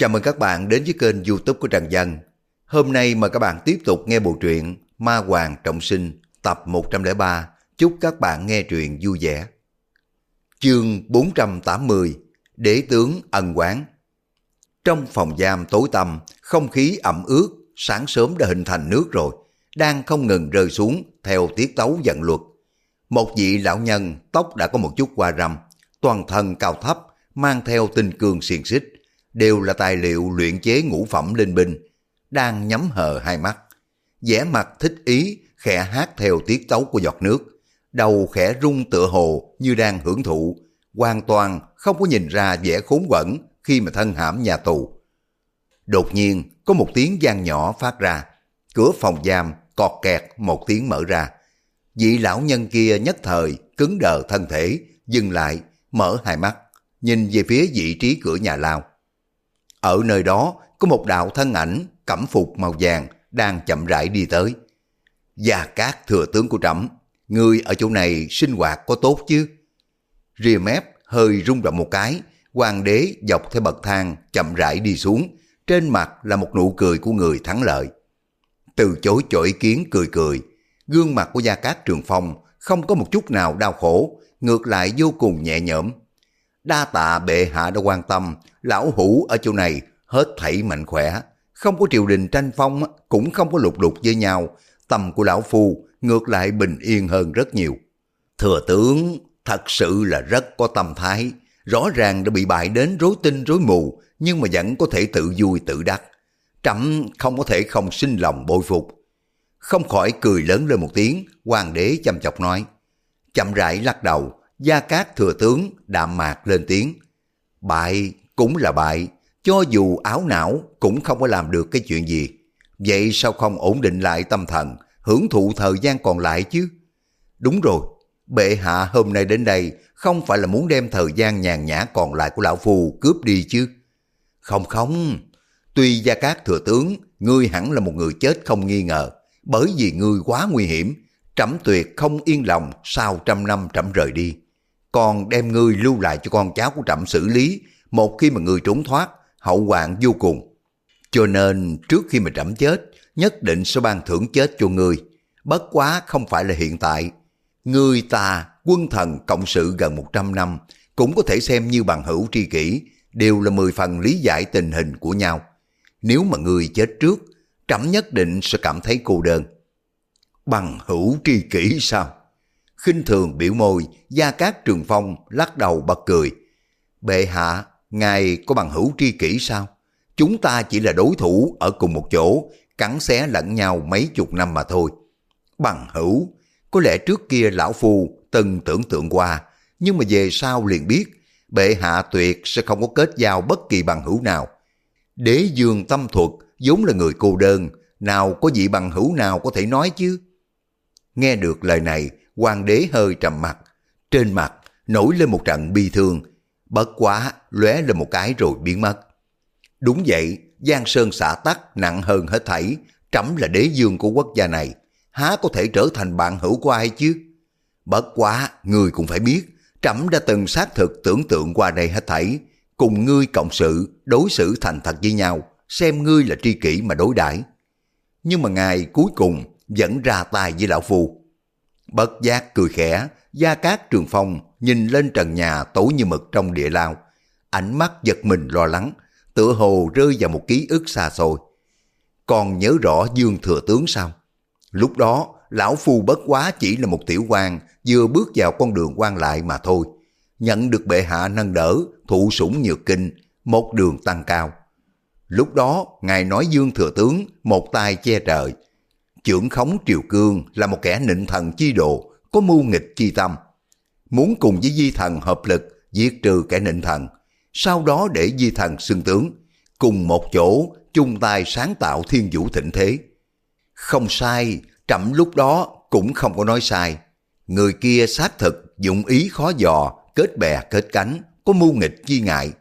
Chào mừng các bạn đến với kênh youtube của Trần Dân. Hôm nay mời các bạn tiếp tục nghe bộ truyện Ma Hoàng Trọng Sinh tập 103. Chúc các bạn nghe truyện vui vẻ. Chương 480 Đế tướng ân quán Trong phòng giam tối tăm, không khí ẩm ướt, sáng sớm đã hình thành nước rồi, đang không ngừng rơi xuống theo tiết tấu giận luật. Một vị lão nhân tóc đã có một chút qua râm, toàn thân cao thấp, mang theo tinh cương xiềng xích, đều là tài liệu luyện chế ngũ phẩm linh binh, đang nhắm hờ hai mắt. vẻ mặt thích ý, khẽ hát theo tiết tấu của giọt nước, đầu khẽ rung tựa hồ như đang hưởng thụ, hoàn toàn không có nhìn ra vẻ khốn quẩn khi mà thân hãm nhà tù. Đột nhiên, có một tiếng gian nhỏ phát ra, cửa phòng giam cọt kẹt một tiếng mở ra. Vị lão nhân kia nhất thời cứng đờ thân thể, dừng lại, mở hai mắt, nhìn về phía vị trí cửa nhà lao. Ở nơi đó có một đạo thân ảnh cẩm phục màu vàng đang chậm rãi đi tới. Gia Cát thừa tướng của trẫm người ở chỗ này sinh hoạt có tốt chứ? Rìa mép hơi rung động một cái, hoàng đế dọc theo bậc thang chậm rãi đi xuống, trên mặt là một nụ cười của người thắng lợi. Từ chối chỗ ý kiến cười cười, gương mặt của Gia Cát Trường Phong không có một chút nào đau khổ, ngược lại vô cùng nhẹ nhõm. Đa tạ bệ hạ đã quan tâm, lão hủ ở chỗ này hết thảy mạnh khỏe. Không có triều đình tranh phong, cũng không có lục đục với nhau. Tâm của lão phu ngược lại bình yên hơn rất nhiều. Thừa tướng thật sự là rất có tâm thái. Rõ ràng đã bị bại đến rối tinh rối mù, nhưng mà vẫn có thể tự vui tự đắc. Trẫm không có thể không sinh lòng bội phục. Không khỏi cười lớn lên một tiếng, hoàng đế chăm chọc nói. Chậm rãi lắc đầu, Gia Cát thừa tướng đạm mạc lên tiếng. Bại cũng là bại, cho dù áo não cũng không có làm được cái chuyện gì. Vậy sao không ổn định lại tâm thần, hưởng thụ thời gian còn lại chứ? Đúng rồi, bệ hạ hôm nay đến đây không phải là muốn đem thời gian nhàn nhã còn lại của lão phù cướp đi chứ? Không không, tuy Gia Cát thừa tướng, ngươi hẳn là một người chết không nghi ngờ, bởi vì ngươi quá nguy hiểm, trẫm tuyệt không yên lòng sau trăm năm trẫm rời đi còn đem ngươi lưu lại cho con cháu của trẫm xử lý, một khi mà ngươi trốn thoát, hậu hoạn vô cùng. Cho nên trước khi mà trẫm chết, nhất định sẽ ban thưởng chết cho ngươi. Bất quá không phải là hiện tại. Ngươi ta, quân thần cộng sự gần 100 năm, cũng có thể xem như bằng hữu tri kỷ, đều là mười phần lý giải tình hình của nhau. Nếu mà ngươi chết trước, trẫm nhất định sẽ cảm thấy cô đơn. Bằng hữu tri kỷ sao? Khinh thường biểu môi, Gia Cát Trường Phong lắc đầu bật cười. Bệ hạ, ngài có bằng hữu tri kỷ sao? Chúng ta chỉ là đối thủ ở cùng một chỗ, cắn xé lẫn nhau mấy chục năm mà thôi. Bằng hữu, có lẽ trước kia lão phu từng tưởng tượng qua, nhưng mà về sau liền biết, bệ hạ tuyệt sẽ không có kết giao bất kỳ bằng hữu nào. Đế dương tâm thuật vốn là người cô đơn, nào có vị bằng hữu nào có thể nói chứ? Nghe được lời này, hoàng đế hơi trầm mặt, trên mặt nổi lên một trận bi thương, bất quá lóe lên một cái rồi biến mất. Đúng vậy, Giang Sơn xả tắc nặng hơn hết thảy, trẫm là đế dương của quốc gia này, há có thể trở thành bạn hữu của ai chứ? Bất quá, người cũng phải biết, trẫm đã từng xác thực tưởng tượng qua đây hết thảy, cùng ngươi cộng sự, đối xử thành thật với nhau, xem ngươi là tri kỷ mà đối đãi. Nhưng mà ngài cuối cùng vẫn ra tay với lão phu. Bất giác cười khẽ, Gia Cát Trường Phong nhìn lên trần nhà tối như mực trong địa lao. Ánh mắt giật mình lo lắng, tựa hồ rơi vào một ký ức xa xôi. Còn nhớ rõ Dương Thừa Tướng sao? Lúc đó, Lão Phu bất quá chỉ là một tiểu quan vừa bước vào con đường quan lại mà thôi. Nhận được bệ hạ nâng đỡ, thụ sủng nhược kinh, một đường tăng cao. Lúc đó, Ngài nói Dương Thừa Tướng một tay che trời, Trưởng khống Triều Cương là một kẻ nịnh thần chi độ, có mưu nghịch chi tâm. Muốn cùng với di thần hợp lực diệt trừ kẻ nịnh thần, sau đó để di thần xưng tướng, cùng một chỗ chung tay sáng tạo thiên vũ thịnh thế. Không sai, trẫm lúc đó cũng không có nói sai. Người kia xác thực, dụng ý khó dò, kết bè kết cánh, có mưu nghịch chi ngại.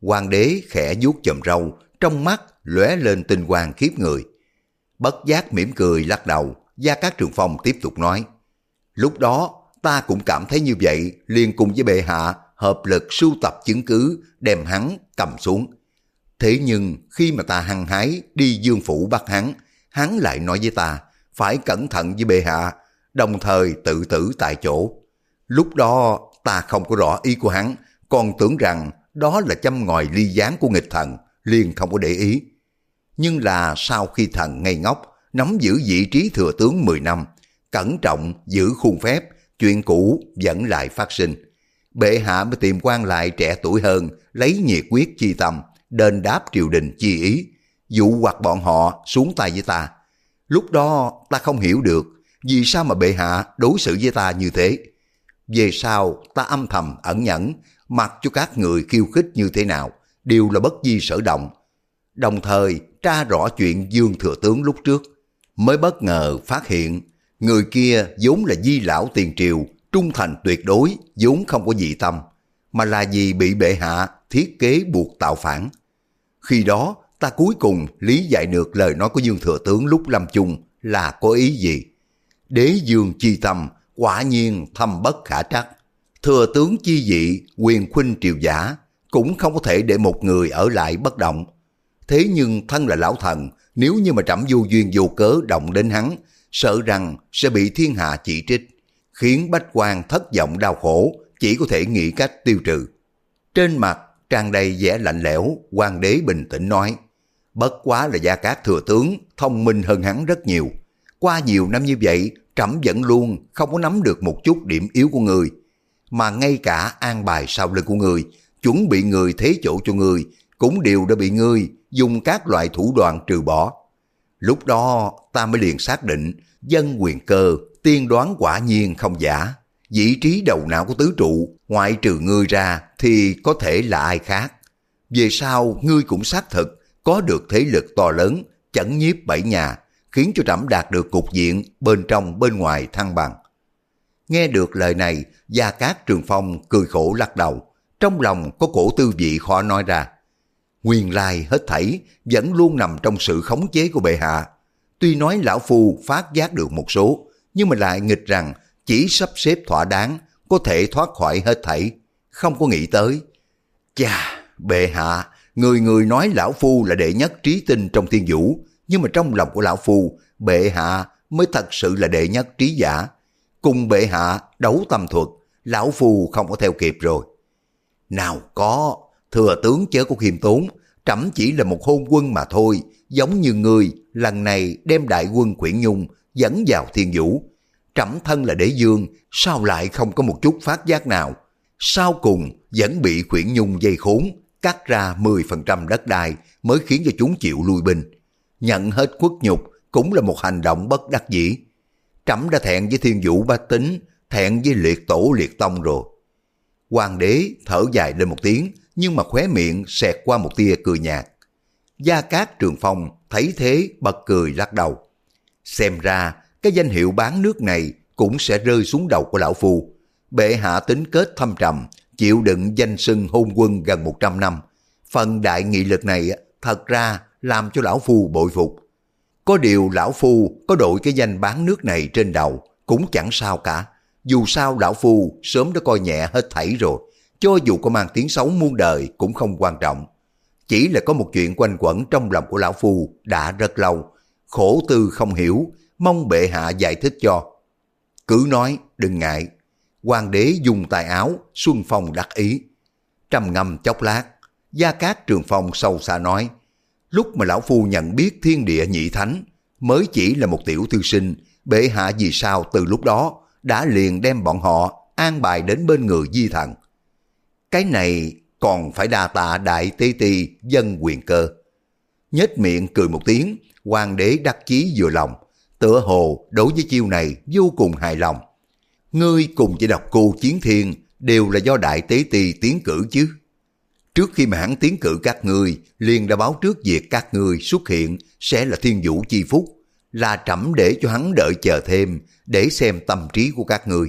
Hoàng đế khẽ vuốt chầm râu, trong mắt lóe lên tinh quang khiếp người. Bất giác mỉm cười lắc đầu, Gia Cát Trường Phong tiếp tục nói. Lúc đó ta cũng cảm thấy như vậy, liền cùng với bệ hạ hợp lực sưu tập chứng cứ, đem hắn cầm xuống. Thế nhưng khi mà ta hăng hái đi dương phủ bắt hắn, hắn lại nói với ta, phải cẩn thận với bệ hạ, đồng thời tự tử tại chỗ. Lúc đó ta không có rõ ý của hắn, còn tưởng rằng đó là châm ngòi ly gián của nghịch thần, liền không có để ý. Nhưng là sau khi thần ngây ngốc, nắm giữ vị trí thừa tướng 10 năm, cẩn trọng giữ khuôn phép, chuyện cũ vẫn lại phát sinh. Bệ hạ mới tìm quan lại trẻ tuổi hơn, lấy nhiệt quyết chi tâm, đền đáp triều đình chi ý, dụ hoặc bọn họ xuống tay với ta. Lúc đó ta không hiểu được vì sao mà bệ hạ đối xử với ta như thế. Về sau ta âm thầm ẩn nhẫn, mặc cho các người khiêu khích như thế nào, đều là bất di sở động. Đồng thời tra rõ chuyện Dương Thừa Tướng lúc trước, mới bất ngờ phát hiện người kia vốn là di lão tiền triều, trung thành tuyệt đối, vốn không có dị tâm, mà là vì bị bệ hạ thiết kế buộc tạo phản. Khi đó, ta cuối cùng lý giải được lời nói của Dương Thừa Tướng lúc lâm chung là có ý gì. Đế Dương chi tâm, quả nhiên thâm bất khả trắc. Thừa tướng chi dị, quyền khuynh triều giả, cũng không có thể để một người ở lại bất động. Thế nhưng thân là lão thần, nếu như mà trẫm vô duyên vô cớ động đến hắn, sợ rằng sẽ bị thiên hạ chỉ trích, khiến bách quan thất vọng đau khổ, chỉ có thể nghĩ cách tiêu trừ. Trên mặt tràn đầy vẻ lạnh lẽo, hoàng đế bình tĩnh nói, bất quá là gia cát thừa tướng, thông minh hơn hắn rất nhiều. Qua nhiều năm như vậy, trẫm vẫn luôn không có nắm được một chút điểm yếu của người, mà ngay cả an bài sau lưng của người, chuẩn bị người thế chỗ cho người, cũng đều đã bị ngươi dùng các loại thủ đoạn trừ bỏ. Lúc đó ta mới liền xác định dân quyền cơ tiên đoán quả nhiên không giả. Vị trí đầu não của tứ trụ, ngoại trừ ngươi ra thì có thể là ai khác. Về sau, ngươi cũng xác thực có được thế lực to lớn, chẩn nhiếp bảy nhà, khiến cho trẫm đạt được cục diện bên trong bên ngoài thăng bằng. Nghe được lời này, Gia Cát Trường Phong cười khổ lắc đầu, trong lòng có cổ tư vị khó nói ra. Nguyên lai hết thảy vẫn luôn nằm trong sự khống chế của bệ hạ. Tuy nói lão phu phát giác được một số, nhưng mà lại nghịch rằng chỉ sắp xếp thỏa đáng, có thể thoát khỏi hết thảy, không có nghĩ tới. Chà, bệ hạ, người người nói lão phu là đệ nhất trí tinh trong thiên vũ, nhưng mà trong lòng của lão phu, bệ hạ mới thật sự là đệ nhất trí giả. Cùng bệ hạ đấu tâm thuật, lão phu không có theo kịp rồi. Nào có, thừa tướng chớ có khiêm tốn, trẫm chỉ là một hôn quân mà thôi, giống như người lần này đem đại quân quyển nhung dẫn vào thiên vũ. Trẫm thân là đế dương, sao lại không có một chút phát giác nào? Sau cùng vẫn bị quyển nhung dây khốn, cắt ra 10% đất đai mới khiến cho chúng chịu lui binh. Nhận hết khuất nhục cũng là một hành động bất đắc dĩ. Trẫm đã thẹn với thiên vũ ba tính, thẹn với liệt tổ liệt tông rồi. Hoàng đế thở dài lên một tiếng, nhưng mà khóe miệng xẹt qua một tia cười nhạt. Gia Cát Trường Phong thấy thế bật cười lắc đầu. Xem ra cái danh hiệu bán nước này cũng sẽ rơi xuống đầu của lão phu. Bệ hạ tính kết thâm trầm, chịu đựng danh sưng hôn quân gần 100 năm. Phần đại nghị lực này thật ra làm cho lão phu bội phục. Có điều lão phu có đội cái danh bán nước này trên đầu cũng chẳng sao cả. Dù sao lão phu sớm đã coi nhẹ hết thảy rồi cho dù có mang tiếng xấu muôn đời cũng không quan trọng. Chỉ là có một chuyện quanh quẩn trong lòng của lão phu đã rất lâu, khổ tư không hiểu, mong bệ hạ giải thích cho. Cứ nói, đừng ngại. Hoàng đế dùng tài áo, Xuân Phong đắc ý. Trầm ngâm chốc lát, Gia Cát Trường Phong sâu xa nói, lúc mà lão phu nhận biết thiên địa nhị thánh, mới chỉ là một tiểu thư sinh, bệ hạ vì sao từ lúc đó đã liền đem bọn họ an bài đến bên người di thần. Cái này còn phải đa tạ đại tế ti dân quyền cơ. Nhếch miệng cười một tiếng, hoàng đế đắc chí vừa lòng, tựa hồ đối với chiêu này vô cùng hài lòng. Ngươi cùng với độc cô chiến thiên đều là do đại tế ti tiến cử chứ. Trước khi mà hắn tiến cử các ngươi, liền đã báo trước việc các ngươi xuất hiện sẽ là thiên vũ chi phúc, là trẫm để cho hắn đợi chờ thêm để xem tâm trí của các ngươi.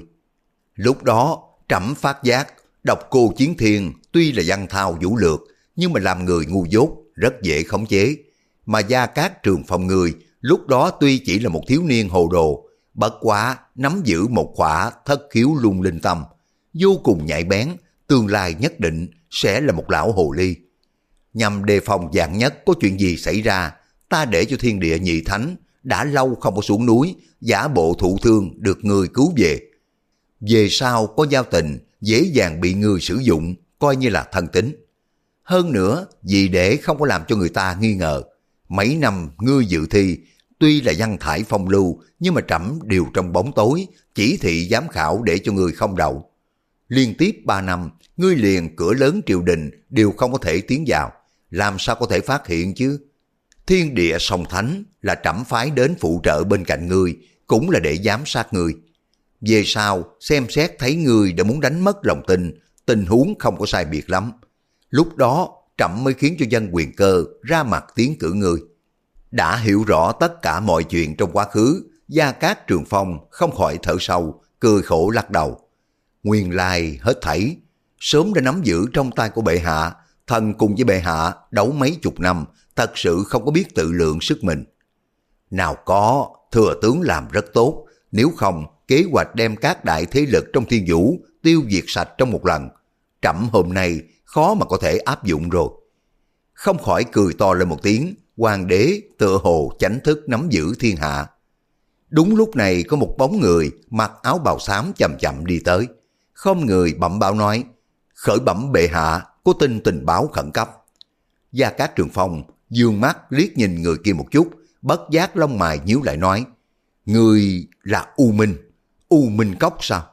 Lúc đó, trẫm phát giác Độc cô Chiến Thiên tuy là văn thao vũ lược, nhưng mà làm người ngu dốt, rất dễ khống chế. Mà Gia Cát Trường Phong người, lúc đó tuy chỉ là một thiếu niên hồ đồ, bất quá nắm giữ một khỏa thất khiếu lung linh tâm, vô cùng nhạy bén, tương lai nhất định sẽ là một lão hồ ly. nhằm đề phòng dạng nhất có chuyện gì xảy ra, ta để cho thiên địa nhị thánh đã lâu không có xuống núi, giả bộ thụ thương được người cứu về. Về sau có giao tình, dễ dàng bị người sử dụng, coi như là thân tính. Hơn nữa, vì để không có làm cho người ta nghi ngờ, mấy năm ngươi dự thi, tuy là văn thải phong lưu, nhưng mà trẫm đều trong bóng tối, chỉ thị giám khảo để cho người không đậu. Liên tiếp ba năm, ngươi liền cửa lớn triều đình đều không có thể tiến vào, làm sao có thể phát hiện chứ? Thiên địa song thánh là trẫm phái đến phụ trợ bên cạnh ngươi, cũng là để giám sát ngươi. Về sau, xem xét thấy người đã muốn đánh mất lòng tin, tình huống không có sai biệt lắm. Lúc đó, trẫm mới khiến cho dân quyền cơ ra mặt tiến cử người Đã hiểu rõ tất cả mọi chuyện trong quá khứ, Gia Cát Trường Phong không khỏi thở sâu, cười khổ lắc đầu. Nguyên lai hết thảy, sớm đã nắm giữ trong tay của bệ hạ, thần cùng với bệ hạ đấu mấy chục năm, thật sự không có biết tự lượng sức mình. Nào có, thừa tướng làm rất tốt, nếu không kế hoạch đem các đại thế lực trong thiên vũ tiêu diệt sạch trong một lần. Trẫm hôm nay khó mà có thể áp dụng rồi. Không khỏi cười to lên một tiếng, hoàng đế tựa hồ chánh thức nắm giữ thiên hạ. Đúng lúc này có một bóng người mặc áo bào xám chậm chậm đi tới. Không người bẩm báo nói, khởi bẩm bệ hạ, có tin tình báo khẩn cấp. Gia Cát Trường Phong dương mắt liếc nhìn người kia một chút, bất giác lông mày nhíu lại nói, Người là U Minh, U Minh Cốc sao?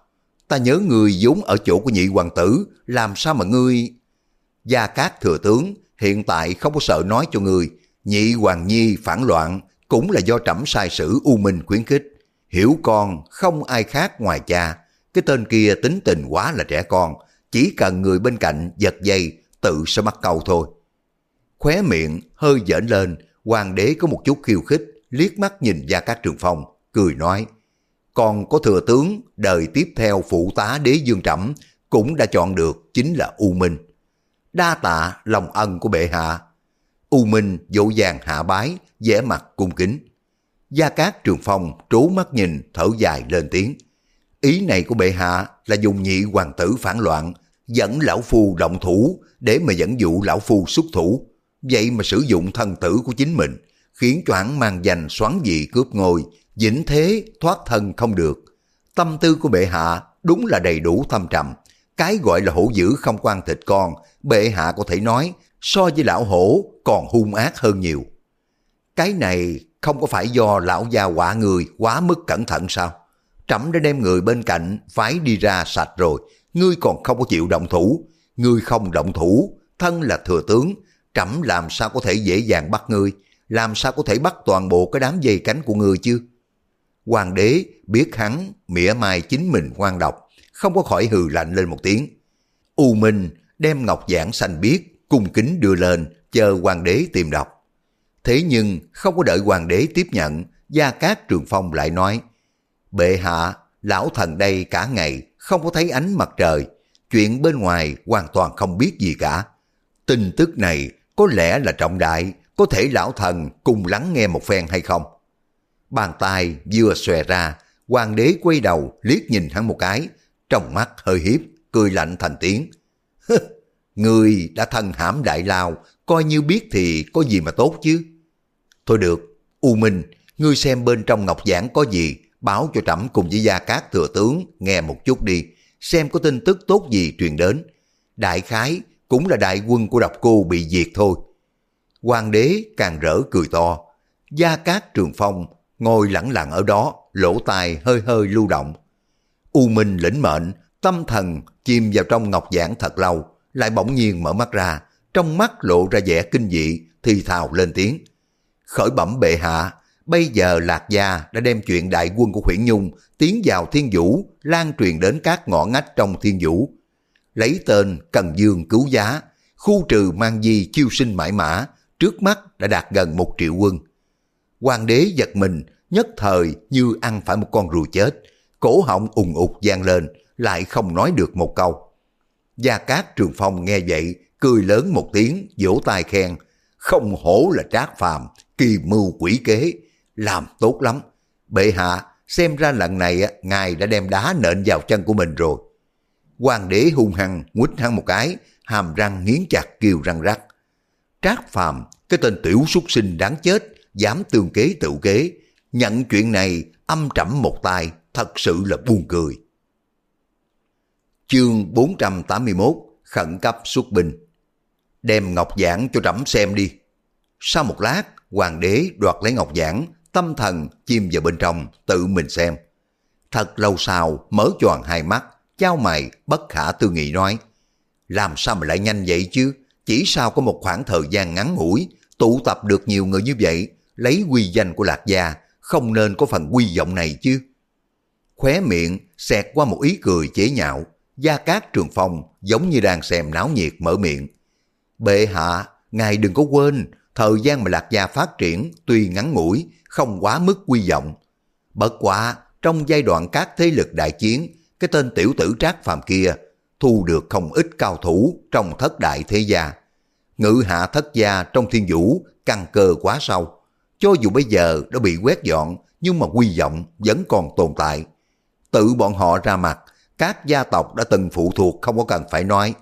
Ta nhớ người vốn ở chỗ của nhị hoàng tử, làm sao mà ngươi... Gia Cát Thừa Tướng hiện tại không có sợ nói cho người, nhị hoàng nhi phản loạn cũng là do trẫm sai sử U Minh khuyến khích. Hiểu con không ai khác ngoài cha, cái tên kia tính tình quá là trẻ con, chỉ cần người bên cạnh giật dây tự sẽ mắc câu thôi. Khóe miệng hơi dễn lên, hoàng đế có một chút khiêu khích, liếc mắt nhìn Gia Cát Trường Phong, cười nói, còn có thừa tướng đời tiếp theo phụ tá đế dương trẫm cũng đã chọn được chính là U Minh. Đa tạ lòng ân của bệ hạ. U Minh dỗ dàng hạ bái, vẻ mặt cung kính. Gia Cát Trường Phong trố mắt nhìn, thở dài lên tiếng. Ý này của bệ hạ là dùng nhị hoàng tử phản loạn, dẫn lão phu động thủ để mà dẫn dụ lão phu xuất thủ. Vậy mà sử dụng thân tử của chính mình, khiến cho hắn mang danh xoắn dị cướp ngôi, vĩnh thế thoát thân không được. Tâm tư của bệ hạ đúng là đầy đủ thâm trầm. Cái gọi là hổ dữ không quan thịt con, bệ hạ có thể nói so với lão hổ còn hung ác hơn nhiều. Cái này không có phải do lão gia quả người quá mức cẩn thận sao? Trẫm đã đem người bên cạnh phái đi ra sạch rồi, ngươi còn không có chịu động thủ. Ngươi không động thủ, thân là thừa tướng, trẫm làm sao có thể dễ dàng bắt ngươi, làm sao có thể bắt toàn bộ cái đám dây cánh của ngươi chứ? Hoàng đế biết hắn mỉa mai chính mình ngoan độc, không có khỏi hừ lạnh lên một tiếng. U Minh đem ngọc giảng xanh biết, cung kính đưa lên, chờ hoàng đế tìm đọc. Thế nhưng không có đợi hoàng đế tiếp nhận, Gia Cát Trường Phong lại nói, Bệ hạ, lão thần đây cả ngày không có thấy ánh mặt trời, chuyện bên ngoài hoàn toàn không biết gì cả. Tin tức này có lẽ là trọng đại, có thể lão thần cùng lắng nghe một phen hay không? Bàn tay vừa xòe ra, hoàng đế quay đầu liếc nhìn hắn một cái, trong mắt hơi hiếp, cười lạnh thành tiếng. Người đã thân hãm đại lao, coi như biết thì có gì mà tốt chứ. Thôi được, U Minh, ngươi xem bên trong ngọc giảng có gì, báo cho trẫm cùng với gia cát thừa tướng nghe một chút đi, xem có tin tức tốt gì truyền đến. Đại khái cũng là đại quân của độc cô bị diệt thôi. Hoàng đế càng rỡ cười to, gia cát trường phong ngồi lẳng lặng ở đó, lỗ tai hơi hơi lưu động. U Minh lĩnh mệnh, tâm thần chìm vào trong ngọc giảng thật lâu, lại bỗng nhiên mở mắt ra, trong mắt lộ ra vẻ kinh dị, thì thào lên tiếng. Khởi bẩm bệ hạ, bây giờ Lạc Gia đã đem chuyện đại quân của Khuyển Nhung tiến vào thiên vũ, lan truyền đến các ngõ ngách trong thiên vũ. Lấy tên Cần Dương cứu giá, khu trừ mang di chiêu sinh mãi mã, trước mắt đã đạt gần một triệu quân. Hoàng đế giật mình, nhất thời như ăn phải một con rùa chết, cổ họng ùng ục gian lên, lại không nói được một câu. Gia Cát Trường Phong nghe vậy, cười lớn một tiếng, vỗ tay khen, không hổ là trác phàm, kỳ mưu quỷ kế, làm tốt lắm. Bệ hạ, xem ra lần này ngài đã đem đá nện vào chân của mình rồi. Hoàng đế hung hăng, nguýt hắn một cái, hàm răng nghiến chặt kêu răng rắc. Trác Phàm, cái tên tiểu súc sinh đáng chết, dám tương kế tự kế, nhận chuyện này âm trầm một tay, thật sự là buồn cười. Chương 481 Khẩn cấp xuất binh Đem ngọc giảng cho trẫm xem đi. Sau một lát, hoàng đế đoạt lấy ngọc giảng, tâm thần chìm vào bên trong, tự mình xem. Thật lâu sau, mở choàng hai mắt, trao mày, bất khả tư nghị nói. Làm sao mà lại nhanh vậy chứ? Chỉ sau có một khoảng thời gian ngắn ngủi, tụ tập được nhiều người như vậy, lấy quy danh của Lạc Gia, không nên có phần quy vọng này chứ. Khóe miệng xẹt qua một ý cười chế nhạo, Gia Cát Trường Phong giống như đang xem náo nhiệt mở miệng. Bệ hạ, ngài đừng có quên, thời gian mà Lạc Gia phát triển tuy ngắn ngủi, không quá mức quy vọng. Bất quá, trong giai đoạn các thế lực đại chiến, cái tên tiểu tử trác phàm kia thu được không ít cao thủ trong thất đại thế gia. Ngự hạ thất gia trong thiên vũ căn cơ quá sâu. Cho dù bây giờ đã bị quét dọn, nhưng mà quy vọng vẫn còn tồn tại. Tự bọn họ ra mặt, các gia tộc đã từng phụ thuộc không có cần phải nói.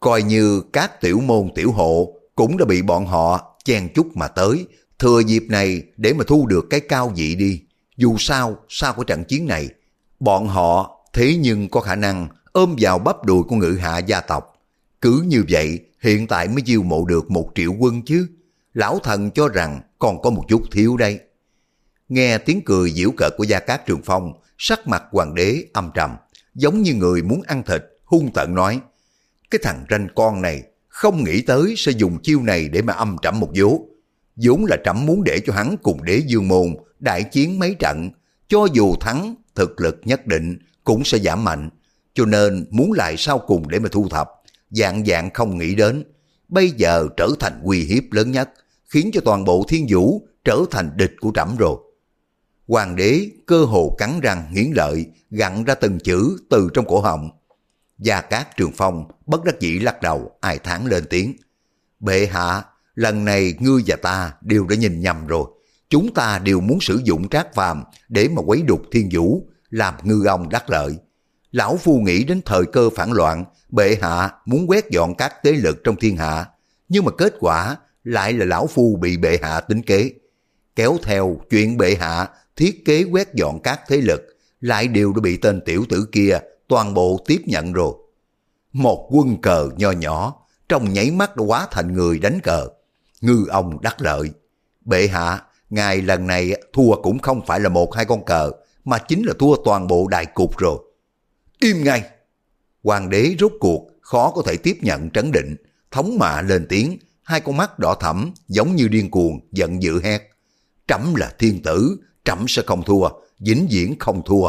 Coi như các tiểu môn tiểu hộ cũng đã bị bọn họ chen chúc mà tới, thừa dịp này để mà thu được cái cao vị đi. Dù sao, sau của trận chiến này, bọn họ thế nhưng có khả năng ôm vào bắp đùi của ngự hạ gia tộc. Cứ như vậy, hiện tại mới diêu mộ được một triệu quân chứ. Lão thần cho rằng còn có một chút thiếu đây. Nghe tiếng cười giễu cợt của Gia Cát Trường Phong, sắc mặt hoàng đế âm trầm, giống như người muốn ăn thịt, hung tận nói. Cái thằng ranh con này không nghĩ tới sẽ dùng chiêu này để mà âm trầm một vố. vốn là trẫm muốn để cho hắn cùng đế dương môn đại chiến mấy trận, cho dù thắng, thực lực nhất định cũng sẽ giảm mạnh, cho nên muốn lại sau cùng để mà thu thập, dạng dạng không nghĩ đến, bây giờ trở thành uy hiếp lớn nhất, khiến cho toàn bộ thiên vũ trở thành địch của trẫm rồi. Hoàng đế cơ hồ cắn răng nghiến lợi, gặn ra từng chữ từ trong cổ họng. Gia Cát Trường Phong bất đắc dĩ lắc đầu, ai thán lên tiếng. Bệ hạ, lần này ngươi và ta đều đã nhìn nhầm rồi. Chúng ta đều muốn sử dụng trác phàm để mà quấy đục thiên vũ, làm ngư ông đắc lợi. Lão Phu nghĩ đến thời cơ phản loạn, bệ hạ muốn quét dọn các thế lực trong thiên hạ. Nhưng mà kết quả lại là Lão Phu bị bệ hạ tính kế. Kéo theo chuyện bệ hạ thiết kế quét dọn các thế lực, lại đều đã bị tên tiểu tử kia toàn bộ tiếp nhận rồi. Một quân cờ nho nhỏ, trong nháy mắt đã quá thành người đánh cờ. Ngư ông đắc lợi. Bệ hạ, ngài lần này thua cũng không phải là một hai con cờ, mà chính là thua toàn bộ đại cục rồi. Im ngay! Hoàng đế rốt cuộc khó có thể tiếp nhận trấn định, thống mạ lên tiếng, hai con mắt đỏ thẫm giống như điên cuồng, giận dữ hét. Trẫm là thiên tử, trẫm sẽ không thua, vĩnh viễn không thua.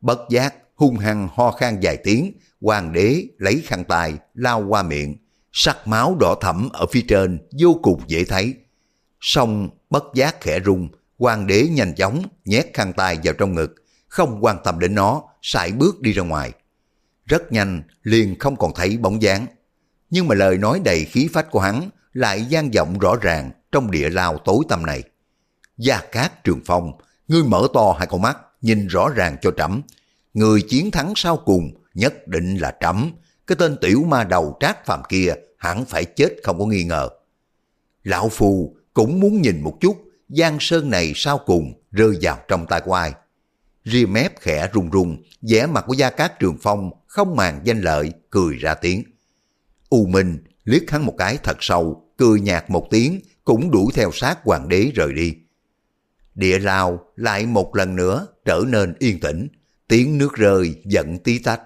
Bất giác, hung hăng ho khan vài tiếng, hoàng đế lấy khăn tài lao qua miệng, sắc máu đỏ thẫm ở phía trên vô cùng dễ thấy. Xong bất giác khẽ rung, hoàng đế nhanh chóng nhét khăn tay vào trong ngực, không quan tâm đến nó, sải bước đi ra ngoài. Rất nhanh, liền không còn thấy bóng dáng. Nhưng mà lời nói đầy khí phách của hắn lại gian vọng rõ ràng trong địa lao tối tăm này. Gia Cát Trường Phong, ngươi mở to hai con mắt, nhìn rõ ràng cho trẫm Người chiến thắng sau cùng nhất định là trẫm Cái tên tiểu ma đầu trác phàm kia hẳn phải chết không có nghi ngờ. Lão Phù cũng muốn nhìn một chút Giang Sơn này sau cùng rơi vào trong tay của ai. Ria mép khẽ run run, vẻ mặt của Gia Cát Trường Phong không màng danh lợi, cười ra tiếng. U Minh liếc hắn một cái thật sâu, cười nhạt một tiếng, cũng đuổi theo sát hoàng đế rời đi. Địa lao lại một lần nữa trở nên yên tĩnh, tiếng nước rơi giận tí tách.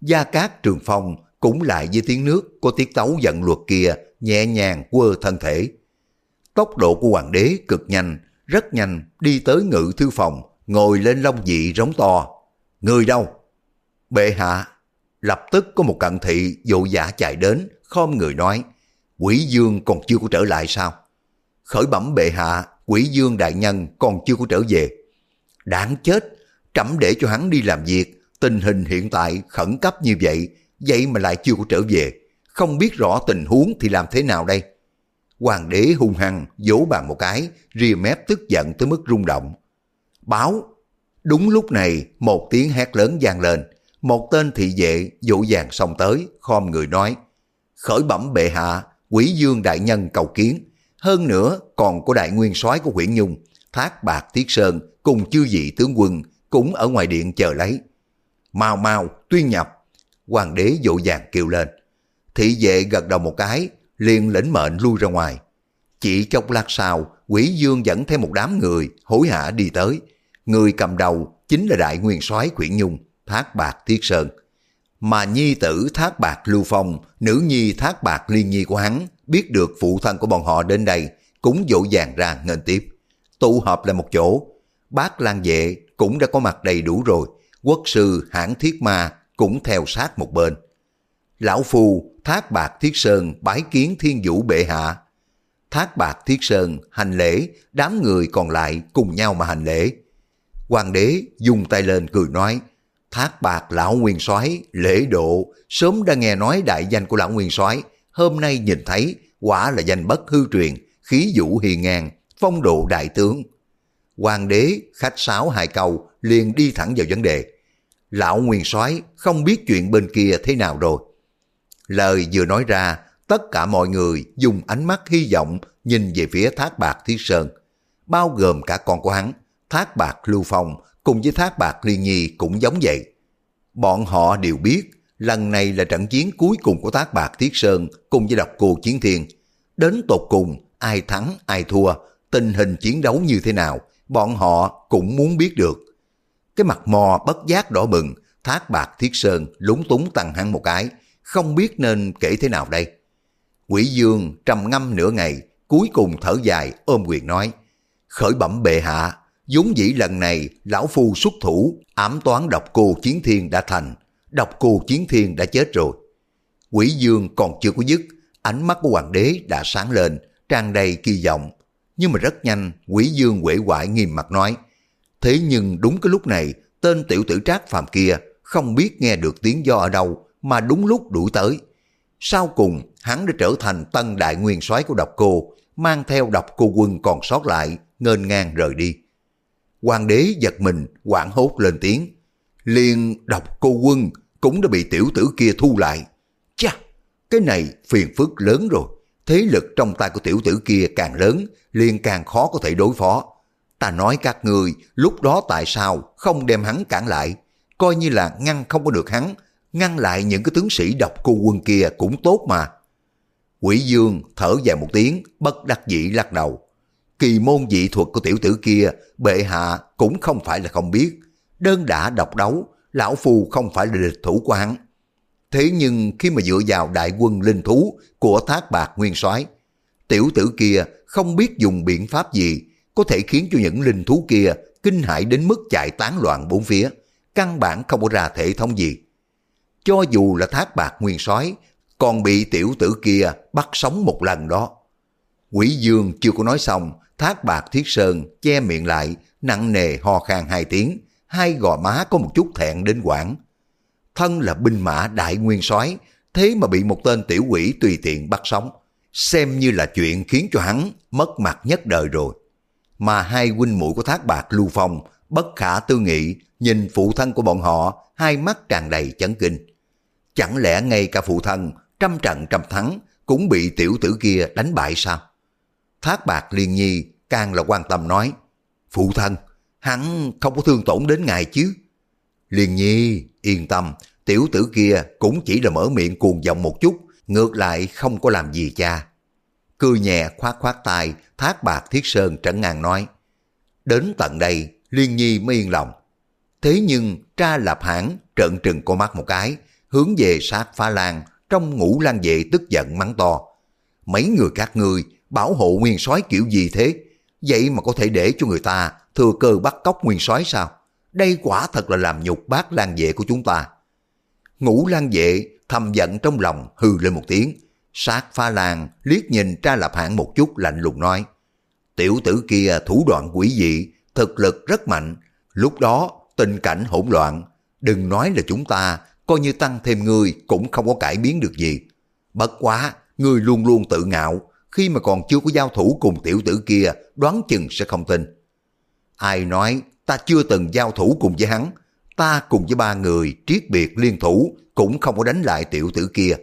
Gia Cát Trường Phong cũng lại với tiếng nước có tiết tấu giận luật kia nhẹ nhàng quơ thân thể. Tốc độ của hoàng đế cực nhanh, rất nhanh đi tới ngự thư phòng, ngồi lên long dị rống to. Người đâu? Bệ hạ. Lập tức có một cận thị vội giả chạy đến, khom người nói, quỷ dương còn chưa có trở lại sao? Khởi bẩm bệ hạ, quỷ dương đại nhân còn chưa có trở về. Đáng chết, trẫm để cho hắn đi làm việc, tình hình hiện tại khẩn cấp như vậy, vậy mà lại chưa có trở về. Không biết rõ tình huống thì làm thế nào đây? Hoàng đế hung hăng, vỗ bàn một cái, rìa mép tức giận tới mức rung động. Báo! Đúng lúc này, một tiếng hét lớn vang lên. Một tên thị vệ dỗ dàng xông tới, khom người nói. Khởi bẩm bệ hạ, quỷ dương đại nhân cầu kiến. Hơn nữa còn có đại nguyên soái của huyện Nhung, Thác Bạc Thiết Sơn cùng chư vị tướng quân cũng ở ngoài điện chờ lấy. Mau mau, tuyên nhập. Hoàng đế dỗ dàng kêu lên. Thị vệ gật đầu một cái, liền lĩnh mệnh lui ra ngoài. Chỉ chốc lát sau, quỷ dương dẫn thêm một đám người hối hả đi tới. Người cầm đầu chính là đại nguyên soái Quyển Nhung, Thác Bạc Thiết Sơn. Mà nhi tử Thác Bạc Lưu Phong, nữ nhi Thác Bạc Liên Nhi của hắn, biết được phụ thân của bọn họ đến đây, cũng dỗ dàng ra ngân tiếp. Tụ họp lại một chỗ, bác lang vệ cũng đã có mặt đầy đủ rồi, quốc sư hãng thiết ma cũng theo sát một bên. Lão Phu, Thác Bạc Thiết Sơn bái kiến thiên vũ bệ hạ. Thác Bạc Thiết Sơn hành lễ, đám người còn lại cùng nhau mà hành lễ. Hoàng đế dùng tay lên cười nói, Thác Bạc Lão Nguyên soái lễ độ, sớm đã nghe nói đại danh của Lão Nguyên soái hôm nay nhìn thấy quả là danh bất hư truyền, khí vũ hiền ngang, phong độ đại tướng. Hoàng đế khách sáo hai câu liền đi thẳng vào vấn đề. Lão Nguyên soái không biết chuyện bên kia thế nào rồi. Lời vừa nói ra, tất cả mọi người dùng ánh mắt hy vọng nhìn về phía thác bạc Thiết Sơn, bao gồm cả con của hắn, thác bạc Lưu Phong cùng với thác bạc Liên Nhi cũng giống vậy. Bọn họ đều biết lần này là trận chiến cuối cùng của thác bạc Thiết Sơn cùng với độc cô Chiến Thiên. Đến tột cùng ai thắng ai thua, tình hình chiến đấu như thế nào, bọn họ cũng muốn biết được. Cái mặt mò bất giác đỏ bừng, thác bạc Thiết Sơn lúng túng tăng hắn một cái, không biết nên kể thế nào đây. Quỷ Dương trầm ngâm nửa ngày, cuối cùng thở dài ôm quyền nói, khởi bẩm bệ hạ, vốn dĩ lần này lão phu xuất thủ, ám toán độc cô chiến thiên đã thành, độc cô chiến thiên đã chết rồi. Quỷ Dương còn chưa có dứt, ánh mắt của hoàng đế đã sáng lên, tràn đầy kỳ vọng. Nhưng mà rất nhanh, quỷ Dương quể quại nghiêm mặt nói, thế nhưng đúng cái lúc này, tên tiểu tử trác phàm kia không biết nghe được tiếng do ở đâu, mà đúng lúc đuổi tới. Sau cùng, hắn đã trở thành tân đại nguyên soái của độc cô, mang theo độc cô quân còn sót lại, ngênh ngang rời đi. Hoàng đế giật mình, quảng hốt lên tiếng. Liền độc cô quân cũng đã bị tiểu tử kia thu lại. Chà, cái này phiền phức lớn rồi. Thế lực trong tay của tiểu tử kia càng lớn, liền càng khó có thể đối phó. Ta nói các người, lúc đó tại sao không đem hắn cản lại? Coi như là ngăn không có được hắn, ngăn lại những cái tướng sĩ độc cô quân kia cũng tốt mà. Quỷ Dương thở dài một tiếng, bất đắc dĩ lắc đầu. Kỳ môn dị thuật của tiểu tử kia, bệ hạ cũng không phải là không biết. Đơn đã độc đấu, lão phù không phải là địch thủ của hắn. Thế nhưng khi mà dựa vào đại quân linh thú của thác bạc nguyên soái tiểu tử kia không biết dùng biện pháp gì có thể khiến cho những linh thú kia kinh hãi đến mức chạy tán loạn bốn phía, căn bản không có ra thể thống gì. Cho dù là thác bạc nguyên soái còn bị tiểu tử kia bắt sống một lần đó. Quỷ dương chưa có nói xong, thác bạc thiết sơn che miệng lại, nặng nề ho khan hai tiếng, hai gò má có một chút thẹn đến quảng. Thân là binh mã đại nguyên soái thế mà bị một tên tiểu quỷ tùy tiện bắt sống, xem như là chuyện khiến cho hắn mất mặt nhất đời rồi. Mà hai huynh muội của thác bạc lưu phong, bất khả tư nghị, nhìn phụ thân của bọn họ, hai mắt tràn đầy chấn kinh. Chẳng lẽ ngay cả phụ thân, trăm trận trăm thắng, cũng bị tiểu tử kia đánh bại sao? Thác bạc liên nhi càng là quan tâm nói, phụ thân, hắn không có thương tổn đến ngài chứ. Liên nhi, yên tâm, tiểu tử kia cũng chỉ là mở miệng cuồng giọng một chút, ngược lại không có làm gì cha. Cười nhẹ khoát khoát tay, thác bạc thiết sơn trấn ngang nói. Đến tận đây, Liên Nhi mới yên lòng. Thế nhưng, tra lạp hãng trợn trừng con mắt một cái, hướng về sát phá lan, trong ngũ lan vệ tức giận mắng to. Mấy người các ngươi bảo hộ nguyên soái kiểu gì thế? Vậy mà có thể để cho người ta thừa cơ bắt cóc nguyên soái sao? Đây quả thật là làm nhục bác lan vệ của chúng ta. Ngũ lan vệ thầm giận trong lòng hừ lên một tiếng. Sát pha làng liếc nhìn tra lập hạng một chút lạnh lùng nói. Tiểu tử kia thủ đoạn quỷ dị, thực lực rất mạnh. Lúc đó tình cảnh hỗn loạn. Đừng nói là chúng ta, coi như tăng thêm ngươi cũng không có cải biến được gì. Bất quá, ngươi luôn luôn tự ngạo, khi mà còn chưa có giao thủ cùng tiểu tử kia, đoán chừng sẽ không tin. Ai nói ta chưa từng giao thủ cùng với hắn, ta cùng với ba người triết biệt liên thủ cũng không có đánh lại tiểu tử kia.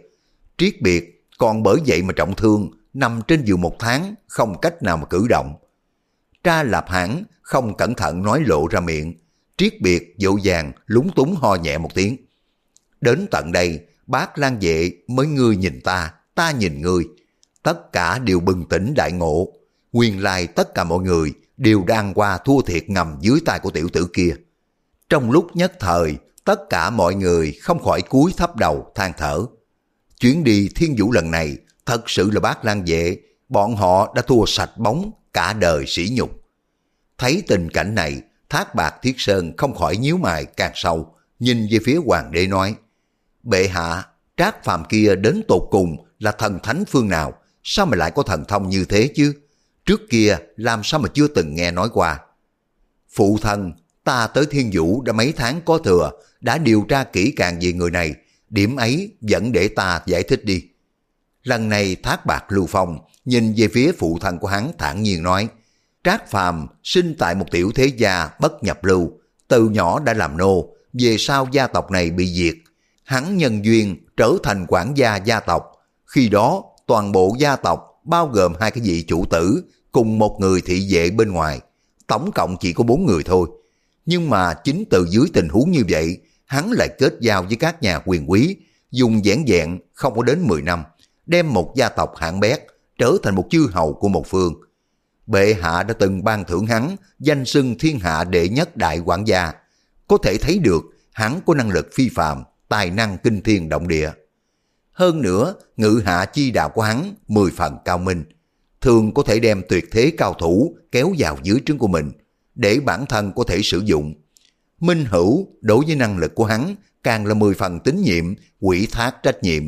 Triết biệt còn bởi vậy mà trọng thương, nằm trên giường một tháng, không cách nào mà cử động. Tra lạp hãng không cẩn thận nói lộ ra miệng, triết biệt dỗ dàng lúng túng ho nhẹ một tiếng. Đến tận đây, bác lan vệ mới ngươi nhìn ta, ta nhìn ngươi. Tất cả đều bừng tỉnh đại ngộ. Nguyên lai tất cả mọi người đều đang qua thua thiệt ngầm dưới tay của tiểu tử kia. Trong lúc nhất thời, tất cả mọi người không khỏi cúi thấp đầu than thở. Chuyến đi thiên vũ lần này thật sự là bác lan vệ, bọn họ đã thua sạch bóng cả đời sỉ nhục. Thấy tình cảnh này, thác bạc thiết sơn không khỏi nhíu mày càng sâu, nhìn về phía hoàng đế nói, Bệ hạ, trác phàm kia đến tột cùng là thần thánh phương nào, sao mà lại có thần thông như thế chứ? Trước kia làm sao mà chưa từng nghe nói qua. Phụ thân, ta tới thiên vũ đã mấy tháng có thừa, đã điều tra kỹ càng về người này, điểm ấy vẫn để ta giải thích đi. Lần này thác bạc lưu phong, nhìn về phía phụ thân của hắn thản nhiên nói, Trác Phàm sinh tại một tiểu thế gia bất nhập lưu, từ nhỏ đã làm nô, về sau gia tộc này bị diệt. Hắn nhân duyên trở thành quản gia gia tộc. Khi đó, toàn bộ gia tộc bao gồm hai cái vị chủ tử cùng một người thị vệ bên ngoài. Tổng cộng chỉ có bốn người thôi. Nhưng mà chính từ dưới tình huống như vậy, hắn lại kết giao với các nhà quyền quý, dùng giản dạng không có đến 10 năm, đem một gia tộc hạng bét trở thành một chư hầu của một phương bệ hạ đã từng ban thưởng hắn danh xưng thiên hạ đệ nhất đại quản gia. Có thể thấy được hắn có năng lực phi phàm, tài năng kinh thiên động địa. Hơn nữa, ngự hạ chi đạo của hắn mười phần cao minh, thường có thể đem tuyệt thế cao thủ kéo vào dưới trứng của mình, để bản thân có thể sử dụng. Minh hữu đối với năng lực của hắn càng là mười phần tín nhiệm, quỷ thác trách nhiệm.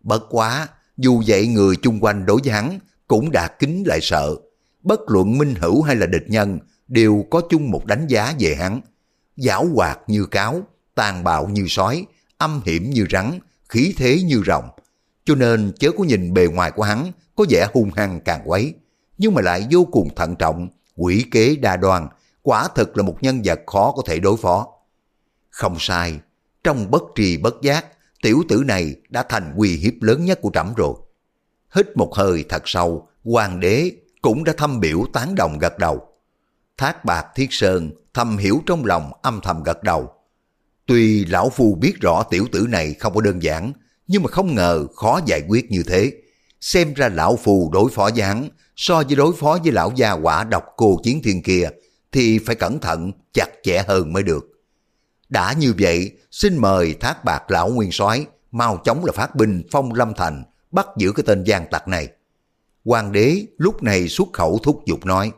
Bất quá, dù vậy người chung quanh đối với hắn cũng đã kính lại sợ, bất luận minh hữu hay là địch nhân đều có chung một đánh giá về hắn. Giảo hoạt như cáo, tàn bạo như sói, âm hiểm như rắn, khí thế như rồng. Cho nên chớ có nhìn bề ngoài của hắn có vẻ hung hăng càng quấy, nhưng mà lại vô cùng thận trọng, quỷ kế đa đoan, quả thực là một nhân vật khó có thể đối phó. Không sai, trong bất trì bất giác, tiểu tử này đã thành uy hiếp lớn nhất của trẫm rồi. Hít một hơi thật sâu, hoàng đế cũng đã thâm biểu tán đồng gật đầu. Thác bạc thiết sơn thầm hiểu trong lòng âm thầm gật đầu. Tuy lão phu biết rõ tiểu tử này không có đơn giản, nhưng mà không ngờ khó giải quyết như thế. Xem ra lão phù đối phó với hắn, so với đối phó với lão gia quả độc cô chiến thiên kia, thì phải cẩn thận, chặt chẽ hơn mới được. Đã như vậy, xin mời thác bạc lão nguyên soái mau chóng là phát binh phong lâm thành, bắt giữ cái tên gian tặc này. Hoàng đế lúc này xuất khẩu thúc giục nói.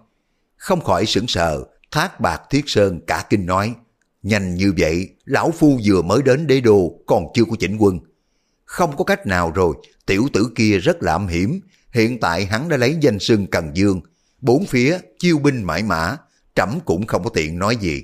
Không khỏi sững sờ, thác bạc thiết sơn cả kinh nói. Nhanh như vậy, lão phu vừa mới đến đế đô còn chưa có chỉnh quân. Không có cách nào rồi, tiểu tử kia rất là âm hiểm. Hiện tại hắn đã lấy danh sưng Cần Dương. Bốn phía, chiêu binh mãi mã, trẫm cũng không có tiện nói gì.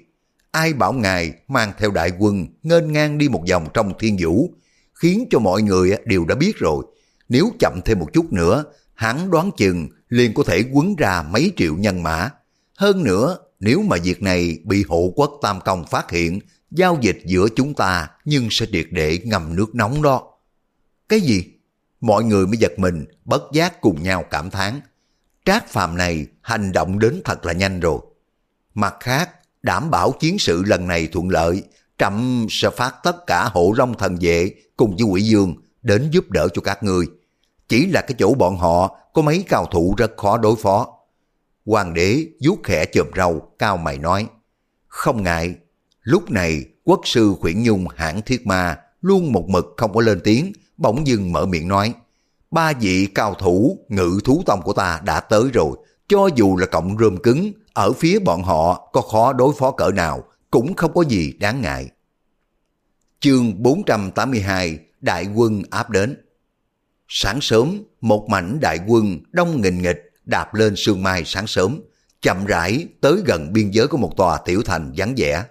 Ai bảo ngài mang theo đại quân nên ngang đi một vòng trong thiên vũ, khiến cho mọi người đều đã biết rồi. Nếu chậm thêm một chút nữa, hắn đoán chừng liền có thể quấn ra mấy triệu nhân mã. Hơn nữa, nếu mà việc này bị hộ quốc Tam Công phát hiện, giao dịch giữa chúng ta nhưng sẽ triệt để ngầm nước nóng đó. Cái gì? Mọi người mới giật mình, bất giác cùng nhau cảm thán. Trác phàm này hành động đến thật là nhanh rồi. Mặt khác, đảm bảo chiến sự lần này thuận lợi, Trậm sẽ phát tất cả hộ long thần vệ cùng với quỷ dương đến giúp đỡ cho các ngươi chỉ là cái chỗ bọn họ có mấy cao thủ rất khó đối phó. Hoàng đế vuốt khẽ chồm râu, cao mày nói. Không ngại, lúc này quốc sư khuyển nhung hãng thiết ma luôn một mực không có lên tiếng, bỗng dưng mở miệng nói. Ba vị cao thủ ngự thú tông của ta đã tới rồi, cho dù là cộng rơm cứng, ở phía bọn họ có khó đối phó cỡ nào, cũng không có gì đáng ngại. Chương 482 Đại quân áp đến Sáng sớm, một mảnh đại quân đông nghìn nghịch đạp lên sương mai sáng sớm, chậm rãi tới gần biên giới của một tòa tiểu thành vắng vẻ.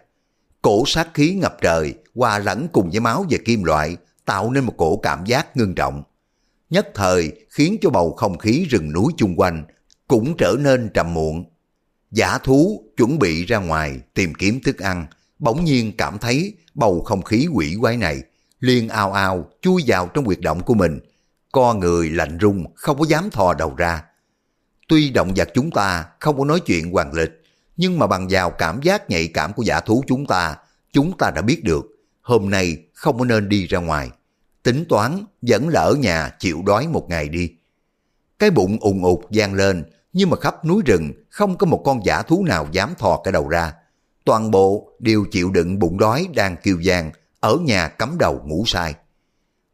Cổ sát khí ngập trời, hòa lẫn cùng với máu và kim loại, tạo nên một cổ cảm giác ngưng trọng. Nhất thời khiến cho bầu không khí rừng núi chung quanh cũng trở nên trầm muộn. Giả thú chuẩn bị ra ngoài tìm kiếm thức ăn, bỗng nhiên cảm thấy bầu không khí quỷ quái này, liền ao ao chui vào trong huyệt động của mình, co người lạnh rung không có dám thò đầu ra. Tuy động vật chúng ta không có nói chuyện hoàng lịch, nhưng mà bằng vào cảm giác nhạy cảm của giả thú chúng ta, chúng ta đã biết được, hôm nay không có nên đi ra ngoài. Tính toán vẫn là ở nhà chịu đói một ngày đi. Cái bụng ùng ụt gian lên, nhưng mà khắp núi rừng không có một con giả thú nào dám thò cái đầu ra. Toàn bộ đều chịu đựng bụng đói đang kêu gian, ở nhà cắm đầu ngủ sai.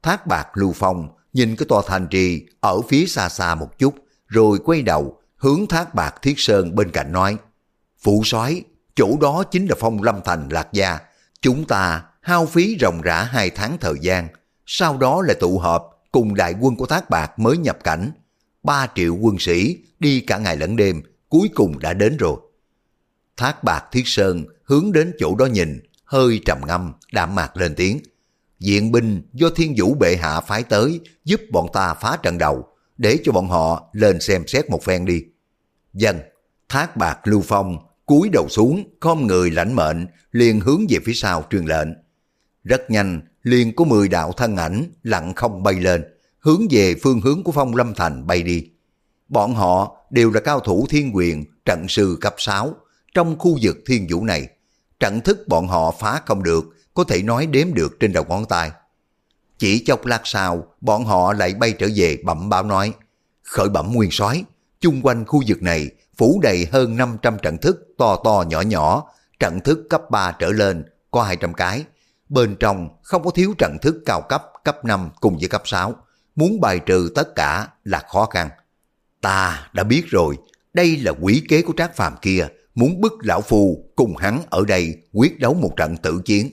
Thác bạc lưu phong nhìn cái tòa thành trì ở phía xa xa một chút, rồi quay đầu hướng thác bạc thiết sơn bên cạnh nói, Phụ soái chỗ đó chính là phong lâm thành lạc gia, chúng ta hao phí ròng rã hai tháng thời gian, sau đó lại tụ họp cùng đại quân của thác bạc mới nhập cảnh. ba triệu quân sĩ đi cả ngày lẫn đêm, cuối cùng đã đến rồi. Thác bạc thiết sơn hướng đến chỗ đó nhìn, hơi trầm ngâm, đạm mạc lên tiếng. Diện binh do thiên vũ bệ hạ phái tới giúp bọn ta phá trận đầu, để cho bọn họ lên xem xét một phen đi. Dân, thác bạc lưu phong, cúi đầu xuống, khom người lãnh mệnh, liền hướng về phía sau truyền lệnh. Rất nhanh, liền có 10 đạo thân ảnh lặng không bay lên, hướng về phương hướng của phong lâm thành bay đi. Bọn họ đều là cao thủ thiên quyền, trận sư cấp 6, trong khu vực thiên vũ này. Trận thức bọn họ phá không được, có thể nói đếm được trên đầu ngón tay. Chỉ chốc lát sau, bọn họ lại bay trở về bẩm báo nói, khởi bẩm nguyên soái chung quanh khu vực này phủ đầy hơn 500 trận thức to to nhỏ nhỏ, trận thức cấp 3 trở lên có 200 cái. Bên trong không có thiếu trận thức cao cấp, cấp 5 cùng với cấp 6. Muốn bài trừ tất cả là khó khăn. Ta đã biết rồi, đây là quỷ kế của trác phàm kia, muốn bức lão phu cùng hắn ở đây quyết đấu một trận tử chiến.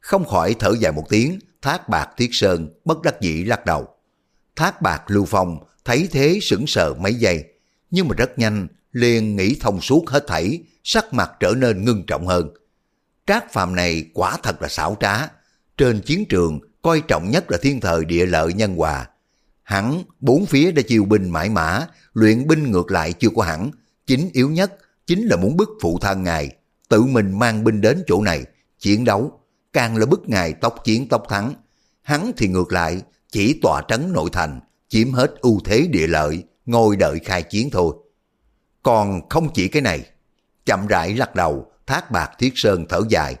Không khỏi thở dài một tiếng, thác bạc thiết sơn bất đắc dĩ lắc đầu. Thác bạc lưu phong thấy thế sững sờ mấy giây, nhưng mà rất nhanh liền nghĩ thông suốt hết thảy, sắc mặt trở nên ngưng trọng hơn. Trác phàm này quả thật là xảo trá, trên chiến trường coi trọng nhất là thiên thời địa lợi nhân hòa. Hắn bốn phía đã chiêu binh mãi mã, luyện binh ngược lại chưa có hẳn, chính yếu nhất chính là muốn bức phụ thân ngài, tự mình mang binh đến chỗ này, chiến đấu, càng là bức ngài tóc chiến tóc thắng. Hắn thì ngược lại, chỉ tòa trấn nội thành, chiếm hết ưu thế địa lợi, ngồi đợi khai chiến thôi. Còn không chỉ cái này, chậm rãi lắc đầu, thác bạc thiết sơn thở dài.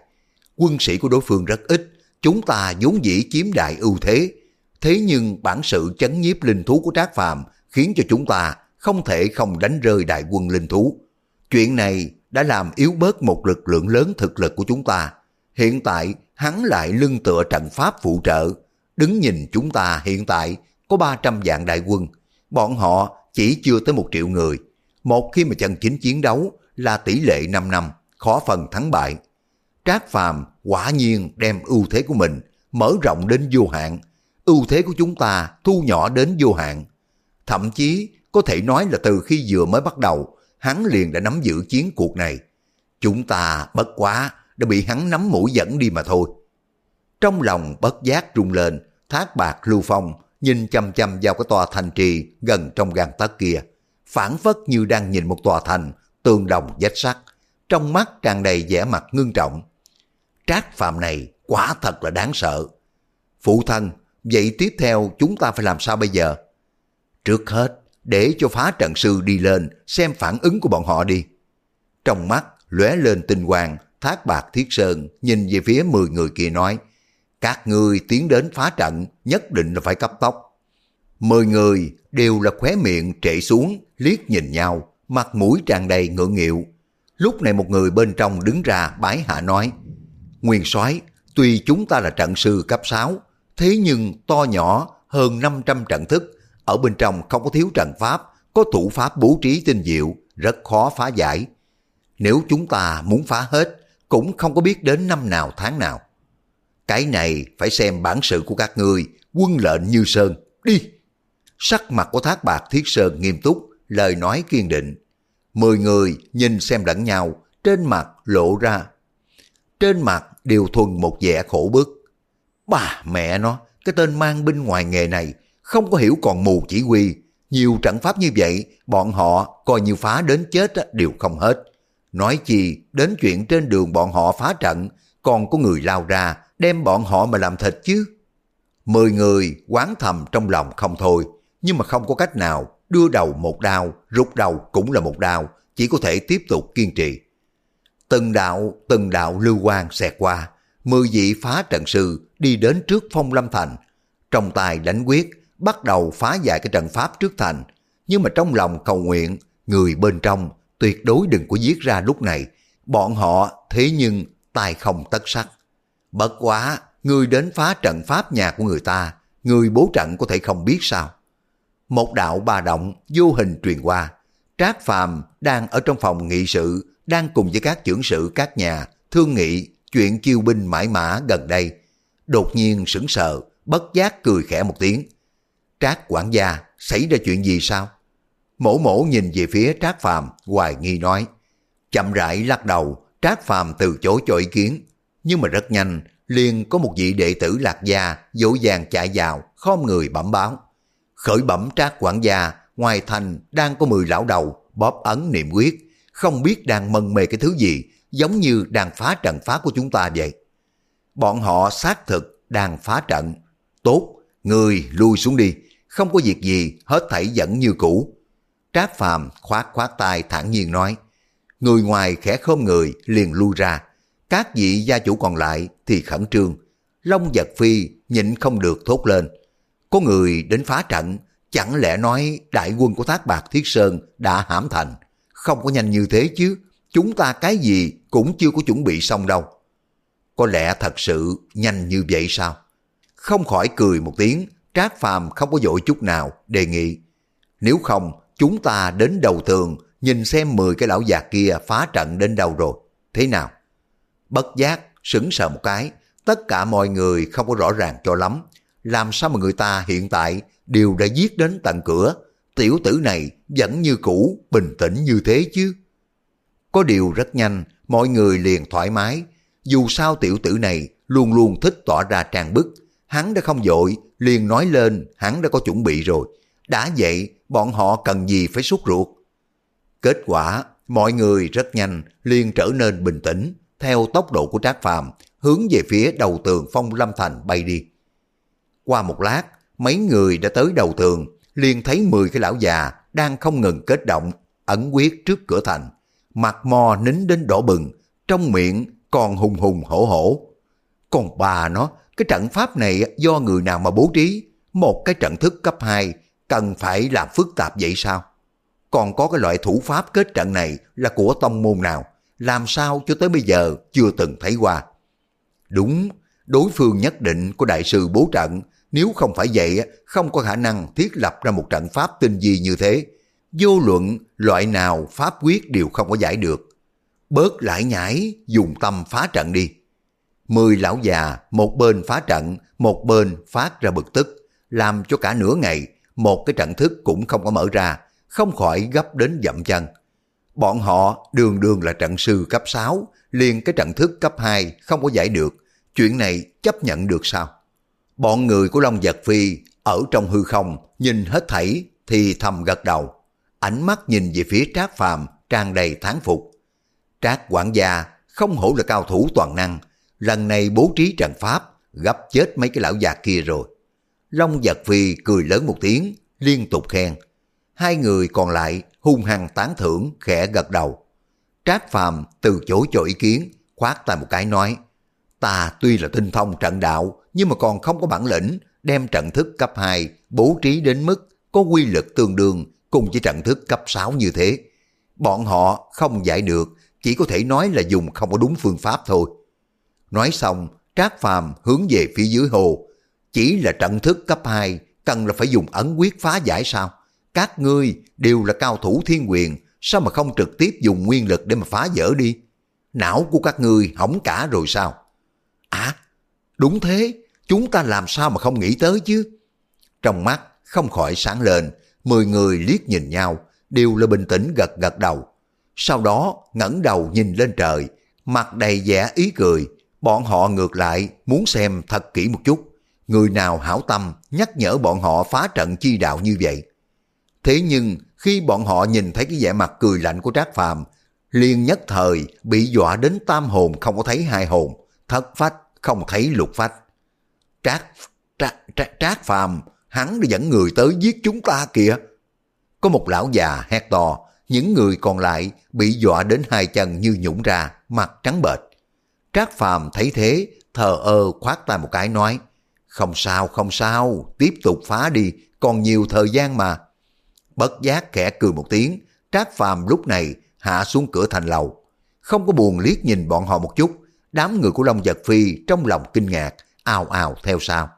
Quân sĩ của đối phương rất ít, chúng ta vốn dĩ chiếm đại ưu thế. Thế nhưng bản sự chấn nhiếp linh thú của Trác Phàm khiến cho chúng ta không thể không đánh rơi đại quân linh thú. Chuyện này đã làm yếu bớt một lực lượng lớn thực lực của chúng ta. Hiện tại hắn lại lưng tựa trận pháp phụ trợ. Đứng nhìn chúng ta hiện tại có 300 vạn đại quân. Bọn họ chỉ chưa tới một triệu người. Một khi mà chân chính chiến đấu là tỷ lệ 5 năm, khó phần thắng bại. Trác Phàm quả nhiên đem ưu thế của mình mở rộng đến vô hạn. Ưu thế của chúng ta thu nhỏ đến vô hạn. Thậm chí có thể nói là từ khi vừa mới bắt đầu, hắn liền đã nắm giữ chiến cuộc này. Chúng ta bất quá đã bị hắn nắm mũi dẫn đi mà thôi. Trong lòng bất giác rung lên, thác bạc lưu phong nhìn chăm chăm vào cái tòa thành trì gần trong gan tấc kia, phản phất như đang nhìn một tòa thành, tường đồng vách sắt, trong mắt tràn đầy vẻ mặt ngưng trọng. Trác phạm này quả thật là đáng sợ. Phụ thân, vậy tiếp theo chúng ta phải làm sao bây giờ? Trước hết, để cho phá trận sư đi lên xem phản ứng của bọn họ đi. Trong mắt lóe lên tinh quang, thác bạc thiết sơn nhìn về phía 10 người kia nói, các người tiến đến phá trận nhất định là phải cấp tốc. Mười người đều là khóe miệng trệ xuống, liếc nhìn nhau, mặt mũi tràn đầy ngượng nghịu. Lúc này một người bên trong đứng ra bái hạ nói, Nguyên soái tuy chúng ta là trận sư cấp 6, thế nhưng to nhỏ hơn 500 trận thức, ở bên trong không có thiếu trận pháp, có thủ pháp bố trí tinh diệu, rất khó phá giải. Nếu chúng ta muốn phá hết, cũng không có biết đến năm nào tháng nào. Cái này phải xem bản sự của các ngươi, quân lệnh như sơn, đi. Sắc mặt của thác bạc thiết sơn nghiêm túc, lời nói kiên định. Mười người nhìn xem lẫn nhau, trên mặt lộ ra. Trên mặt đều thuần một vẻ khổ bức. Bà mẹ nó, cái tên mang binh ngoài nghề này, không có hiểu còn mù chỉ huy. Nhiều trận pháp như vậy, bọn họ coi như phá đến chết đều không hết. Nói chi, đến chuyện trên đường bọn họ phá trận, còn có người lao ra, đem bọn họ mà làm thịt chứ. Mười người quán thầm trong lòng không thôi, nhưng mà không có cách nào, đưa đầu một đao, rút đầu cũng là một đao, chỉ có thể tiếp tục kiên trì. Từng đạo, từng đạo lưu quang xẹt qua, mười vị phá trận sư đi đến trước phong lâm thành, trong tay đánh quyết, bắt đầu phá giải cái trận pháp trước thành, nhưng mà trong lòng cầu nguyện, người bên trong tuyệt đối đừng có giết ra lúc này, bọn họ thế nhưng tài không tất sắc. Bất quá, người đến phá trận pháp nhà của người ta, người bố trận có thể không biết sao. Một đạo ba động vô hình truyền qua, Trác Phàm đang ở trong phòng nghị sự, đang cùng với các trưởng sự các nhà thương nghị chuyện chiêu binh mãi mã gần đây. Đột nhiên sững sờ, bất giác cười khẽ một tiếng. Trác quản gia, xảy ra chuyện gì sao? Mổ mổ nhìn về phía Trác Phàm hoài nghi nói. Chậm rãi lắc đầu, Trác Phàm từ chối cho ý kiến. Nhưng mà rất nhanh, liền có một vị đệ tử lạc gia dỗ dàng chạy vào, khom người bẩm báo. Khởi bẩm Trác quản gia, ngoài thành đang có 10 lão đầu bóp ấn niệm quyết, không biết đang mân mê cái thứ gì, giống như đang phá trận phá của chúng ta vậy. Bọn họ xác thực đang phá trận. Tốt, người lui xuống đi, không có việc gì, hết thảy vẫn như cũ. Trác Phàm khoát khoát tay thản nhiên nói, người ngoài khẽ khom người liền lui ra, các vị gia chủ còn lại thì khẩn trương. Long giật phi nhịn không được thốt lên. Có người đến phá trận, chẳng lẽ nói đại quân của Thác Bạc Thiết Sơn đã hãm thành. Không có nhanh như thế chứ, chúng ta cái gì cũng chưa có chuẩn bị xong đâu. Có lẽ thật sự nhanh như vậy sao? Không khỏi cười một tiếng, Trác Phàm không có dội chút nào, đề nghị. Nếu không, chúng ta đến đầu tường, nhìn xem 10 cái lão già kia phá trận đến đâu rồi. Thế nào? Bất giác, sững sờ một cái, tất cả mọi người không có rõ ràng cho lắm. Làm sao mà người ta hiện tại đều đã giết đến tận cửa, tiểu tử này vẫn như cũ, bình tĩnh như thế chứ. Có điều rất nhanh, mọi người liền thoải mái. Dù sao tiểu tử này luôn luôn thích tỏ ra trang bức. Hắn đã không dội, liền nói lên hắn đã có chuẩn bị rồi. Đã vậy, bọn họ cần gì phải sốt ruột. Kết quả, mọi người rất nhanh liền trở nên bình tĩnh, theo tốc độ của Trác Phàm hướng về phía đầu tường phong lâm thành bay đi. Qua một lát, mấy người đã tới đầu tường, liền thấy 10 cái lão già đang không ngừng kết động, ẩn quyết trước cửa thành. Mặt mò nín đến đỏ bừng, trong miệng còn hùng hùng hổ hổ. Còn bà nó, cái trận pháp này do người nào mà bố trí, một cái trận thức cấp 2 cần phải làm phức tạp vậy sao? Còn có cái loại thủ pháp kết trận này là của tông môn nào? Làm sao cho tới bây giờ chưa từng thấy qua? Đúng, đối phương nhất định của đại sư bố trận, nếu không phải vậy không có khả năng thiết lập ra một trận pháp tinh vi như thế. Vô luận loại nào pháp quyết đều không có giải được. Bớt lại nhảy, dùng tâm phá trận đi. Mười lão già, một bên phá trận, một bên phát ra bực tức, làm cho cả nửa ngày, một cái trận thức cũng không có mở ra, không khỏi gấp đến dậm chân. Bọn họ đường đường là trận sư cấp 6, liền cái trận thức cấp 2 không có giải được, chuyện này chấp nhận được sao? Bọn người của Long Giật Phi ở trong hư không, nhìn hết thảy thì thầm gật đầu. Ánh mắt nhìn về phía Trác Phàm tràn đầy thán phục. Trác quản gia không hổ là cao thủ toàn năng, lần này bố trí trận pháp, gấp chết mấy cái lão già kia rồi. Long giật phi cười lớn một tiếng, liên tục khen. Hai người còn lại hung hăng tán thưởng, khẽ gật đầu. Trác Phàm từ chối cho ý kiến, khoát tay một cái nói, ta tuy là tinh thông trận đạo, nhưng mà còn không có bản lĩnh, đem trận thức cấp 2 bố trí đến mức có quy lực tương đương cùng với trận thức cấp 6 như thế. Bọn họ không giải được, chỉ có thể nói là dùng không có đúng phương pháp thôi. Nói xong, Trác Phàm hướng về phía dưới hồ. Chỉ là trận thức cấp 2, cần là phải dùng ấn quyết phá giải sao? Các ngươi đều là cao thủ thiên quyền, sao mà không trực tiếp dùng nguyên lực để mà phá vỡ đi? Não của các ngươi hỏng cả rồi sao? À, đúng thế, chúng ta làm sao mà không nghĩ tới chứ? Trong mắt không khỏi sáng lên, mười người liếc nhìn nhau, đều là bình tĩnh gật gật đầu. Sau đó ngẩng đầu nhìn lên trời, mặt đầy vẻ ý cười, bọn họ ngược lại muốn xem thật kỹ một chút, người nào hảo tâm nhắc nhở bọn họ phá trận chi đạo như vậy. Thế nhưng khi bọn họ nhìn thấy cái vẻ mặt cười lạnh của Trác Phàm, liền nhất thời bị dọa đến tam hồn không có thấy hai hồn, thất phách không thấy lục phách. Trác, trác, trác phàm, hắn đã dẫn người tới giết chúng ta kìa. Có một lão già hét to, những người còn lại bị dọa đến hai chân như nhũng ra, mặt trắng bệch. Trác phàm thấy thế, thờ ơ khoát tay một cái nói, không sao, không sao, tiếp tục phá đi, còn nhiều thời gian mà. Bất giác khẽ cười một tiếng, Trác phàm lúc này hạ xuống cửa thành lầu. Không có buồn liếc nhìn bọn họ một chút, đám người của Long Giật Phi trong lòng kinh ngạc, ào ào theo sau.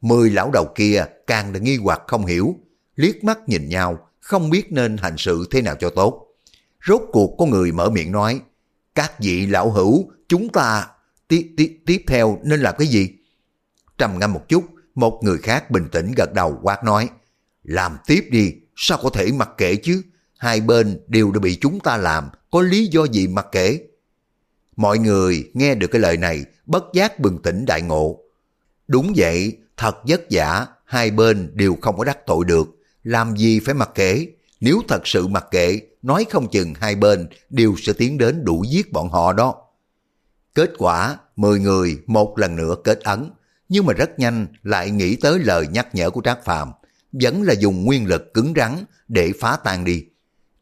Mười lão đầu kia càng là nghi hoặc không hiểu, liếc mắt nhìn nhau, không biết nên hành sự thế nào cho tốt. Rốt cuộc có người mở miệng nói, các vị lão hữu, chúng ta tiếp, tiếp, tiếp theo nên làm cái gì? Trầm ngâm một chút, một người khác bình tĩnh gật đầu quát nói, làm tiếp đi, sao có thể mặc kệ chứ? Hai bên đều đã bị chúng ta làm, có lý do gì mặc kệ? Mọi người nghe được cái lời này, bất giác bừng tỉnh đại ngộ. Đúng vậy, thật vất vả, hai bên đều không có đắc tội được, làm gì phải mặc kệ. Nếu thật sự mặc kệ, nói không chừng hai bên đều sẽ tiến đến đủ giết bọn họ đó. Kết quả, 10 người một lần nữa kết ấn, nhưng mà rất nhanh lại nghĩ tới lời nhắc nhở của Trác Phàm vẫn là dùng nguyên lực cứng rắn để phá tan đi.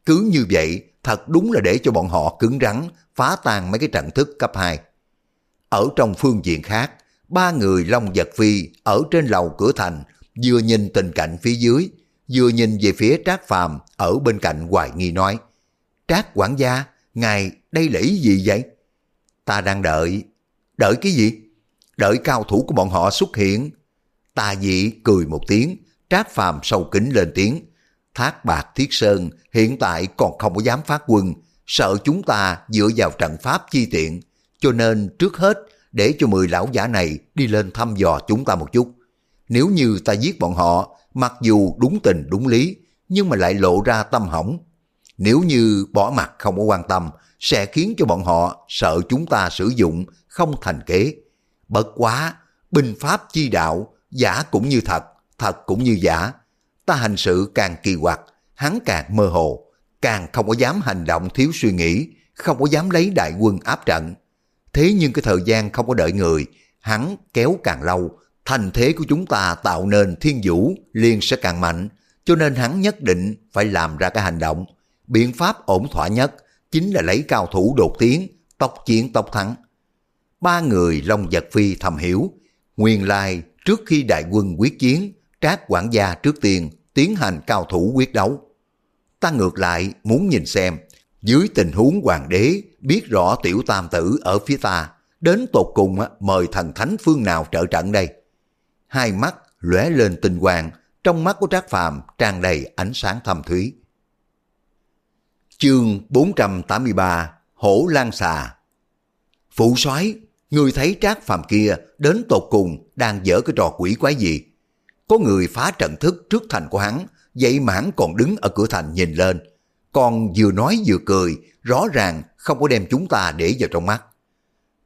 Cứ như vậy, thật đúng là để cho bọn họ cứng rắn phá tan mấy cái trận thức cấp 2. Ở trong phương diện khác, ba người Long Giật Phi ở trên lầu cửa thành vừa nhìn tình cảnh phía dưới, vừa nhìn về phía Trác Phàm ở bên cạnh hoài nghi nói, Trác quản gia, ngài đây là ý gì vậy? Ta đang đợi. Đợi cái gì? Đợi cao thủ của bọn họ xuất hiện. Ta dị cười một tiếng, Trác Phàm sâu kính lên tiếng. Thác bạc thiết sơn hiện tại còn không có dám phát quân, sợ chúng ta dựa vào trận pháp chi tiện, cho nên trước hết để cho mười lão giả này đi lên thăm dò chúng ta một chút. Nếu như ta giết bọn họ, mặc dù đúng tình đúng lý, nhưng mà lại lộ ra tâm hỏng. Nếu như bỏ mặt không có quan tâm, sẽ khiến cho bọn họ sợ chúng ta sử dụng không thành kế. Bất quá, binh pháp chi đạo, giả cũng như thật, thật cũng như giả. Ta hành sự càng kỳ quặc, hắn càng mơ hồ, càng không có dám hành động thiếu suy nghĩ, không có dám lấy đại quân áp trận. Thế nhưng cái thời gian không có đợi người, hắn kéo càng lâu, thành thế của chúng ta tạo nên thiên vũ liền sẽ càng mạnh, cho nên hắn nhất định phải làm ra cái hành động. Biện pháp ổn thỏa nhất chính là lấy cao thủ đột tiến, tốc chiến tốc thắng. Ba người Long Giật Phi thầm hiểu, nguyên lai trước khi đại quân quyết chiến, Trác quản gia trước tiên tiến hành cao thủ quyết đấu. Ta ngược lại muốn nhìn xem, dưới tình huống hoàng đế biết rõ tiểu tam tử ở phía ta, đến tột cùng mời thần thánh phương nào trợ trận đây. Hai mắt lóe lên tinh quang, trong mắt của Trác Phàm tràn đầy ánh sáng thâm thúy. Chương 483 Hổ Lan Xà Phụ soái người thấy Trác Phàm kia đến tột cùng đang dở cái trò quỷ quái gì. Có người phá trận thức trước thành của hắn, vậy mãn còn đứng ở cửa thành nhìn lên. Còn vừa nói vừa cười, rõ ràng không có đem chúng ta để vào trong mắt.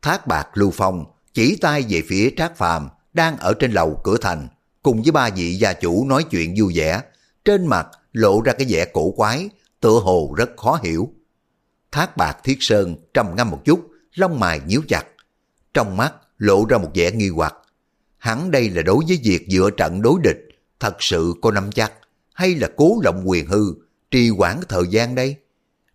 Thác bạc lưu phong chỉ tay về phía Trác Phàm đang ở trên lầu cửa thành, cùng với ba vị gia chủ nói chuyện vui vẻ, trên mặt lộ ra cái vẻ cổ quái, tựa hồ rất khó hiểu. Thác bạc thiết sơn trầm ngâm một chút, lông mày nhíu chặt. Trong mắt lộ ra một vẻ nghi hoặc. Hắn đây là đối với việc dựa trận đối địch, thật sự có nắm chắc, hay là cố lộng quyền hư, trì quản thời gian đây?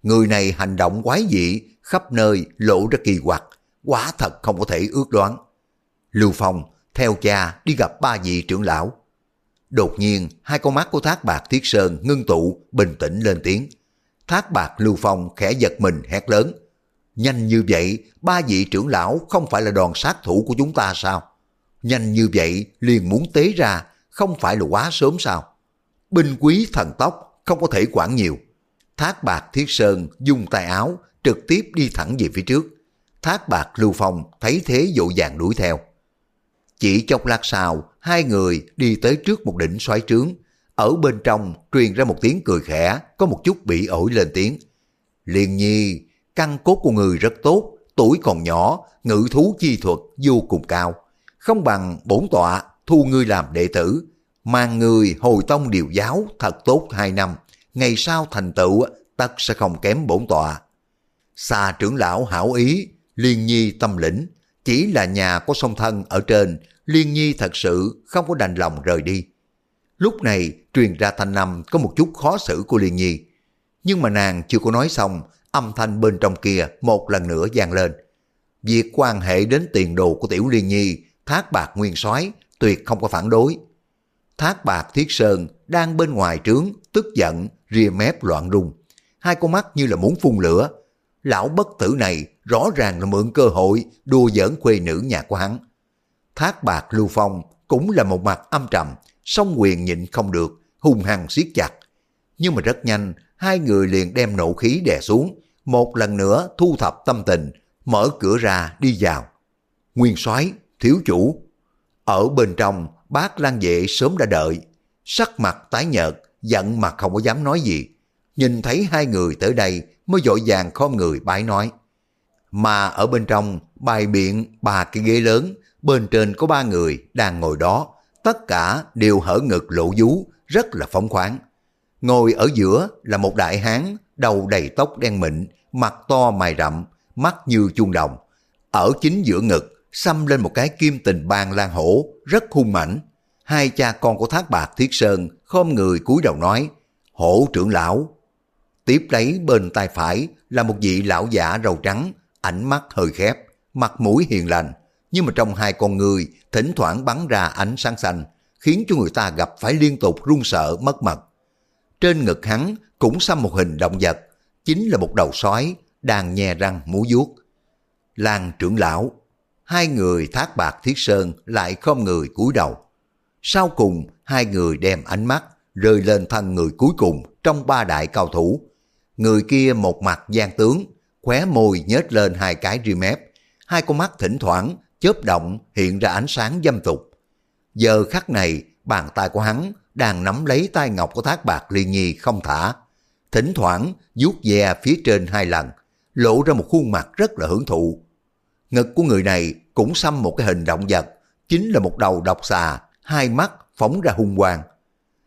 Người này hành động quái dị, khắp nơi lộ ra kỳ quặc, quả thật không có thể ước đoán. Lưu Phong theo cha đi gặp ba vị trưởng lão. Đột nhiên, hai con mắt của Thác Bạc Thiết Sơn ngưng tụ, bình tĩnh lên tiếng. Thác Bạc Lưu Phong khẽ giật mình hét lớn. Nhanh như vậy, ba vị trưởng lão không phải là đòn sát thủ của chúng ta sao? Nhanh như vậy, liền muốn tế ra, không phải là quá sớm sao? Binh quý thần tốc, không có thể quản nhiều. Thác Bạc Thiết Sơn dùng tay áo, trực tiếp đi thẳng về phía trước. Thác Bạc Lưu Phong thấy thế dội vàng đuổi theo. Chỉ chốc lát sau, hai người đi tới trước một đỉnh xoáy trướng. Ở bên trong truyền ra một tiếng cười khẽ, có một chút bị ổi lên tiếng. Liên nhi, căn cốt của người rất tốt, tuổi còn nhỏ, ngự thú chi thuật vô cùng cao. Không bằng bổn tọa thu ngươi làm đệ tử, mang người hồi tông điều giáo thật tốt hai năm, ngày sau thành tựu tất sẽ không kém bổn tọa. Xa trưởng lão hảo ý, liên nhi tâm lĩnh, Chỉ là nhà có song thân ở trên, Liên Nhi thật sự không có đành lòng rời đi. Lúc này truyền ra thanh năm có một chút khó xử của Liên Nhi. Nhưng mà nàng chưa có nói xong, âm thanh bên trong kia một lần nữa vang lên. Việc quan hệ đến tiền đồ của Tiểu Liên Nhi, Thác Bạc Nguyên soái tuyệt không có phản đối. Thác Bạc Thiết Sơn đang bên ngoài trướng, tức giận, ria mép loạn rung. Hai con mắt như là muốn phun lửa. Lão bất tử này rõ ràng là mượn cơ hội đùa giỡn quê nữ nhà của hắn. Thác Bạc Lưu Phong cũng là một mặt âm trầm, song quyền nhịn không được, hung hăng siết chặt. Nhưng mà rất nhanh, hai người liền đem nộ khí đè xuống, một lần nữa thu thập tâm tình, mở cửa ra đi vào. Nguyên soái thiếu chủ. Ở bên trong, bác Lan Vệ sớm đã đợi, sắc mặt tái nhợt, giận mặt không có dám nói gì. Nhìn thấy hai người tới đây mới dội vàng khom người bái nói. Mà ở bên trong, bài biện ba cái ghế lớn, bên trên có ba người đang ngồi đó, tất cả đều hở ngực lộ vú, rất là phóng khoáng. Ngồi ở giữa là một đại hán, đầu đầy tóc đen mịn, mặt to mày rậm, mắt như chuông đồng. Ở chính giữa ngực, xăm lên một cái kim tình bàn lan hổ, rất hung mãnh. Hai cha con của Thác Bạc Thiết Sơn khom người cúi đầu nói, hổ trưởng lão. Tiếp lấy bên tay phải là một vị lão giả râu trắng, ánh mắt hơi khép, mặt mũi hiền lành, nhưng mà trong hai con người thỉnh thoảng bắn ra ánh sáng xanh, khiến cho người ta gặp phải liên tục run sợ mất mật. Trên ngực hắn cũng xăm một hình động vật, chính là một đầu sói đang nhè răng múa vuốt. Làng trưởng lão, hai người thác bạc thiết sơn lại không người cúi đầu. Sau cùng, hai người đem ánh mắt rơi lên thân người cuối cùng trong ba đại cao thủ. Người kia một mặt gian tướng, khóe môi nhếch lên hai cái ri mép, hai con mắt thỉnh thoảng chớp động hiện ra ánh sáng dâm tục. Giờ khắc này, bàn tay của hắn đang nắm lấy tay ngọc của thác bạc liên nhi không thả. Thỉnh thoảng vuốt ve phía trên hai lần, lộ ra một khuôn mặt rất là hưởng thụ. Ngực của người này cũng xăm một cái hình động vật, chính là một đầu độc xà, hai mắt phóng ra hung quang.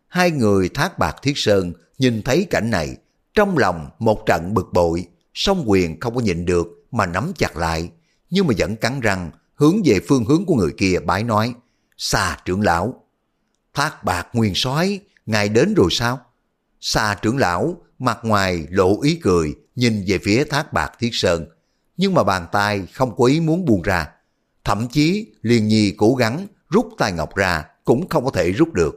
Hai người thác bạc thiết sơn nhìn thấy cảnh này, trong lòng một trận bực bội, song quyền không có nhịn được mà nắm chặt lại, nhưng mà vẫn cắn răng hướng về phương hướng của người kia bái nói, xa trưởng lão. Thác bạc nguyên soái ngài đến rồi sao? Xa trưởng lão, mặt ngoài lộ ý cười, nhìn về phía thác bạc thiết sơn, nhưng mà bàn tay không có ý muốn buông ra. Thậm chí liền nhi cố gắng rút tay ngọc ra cũng không có thể rút được.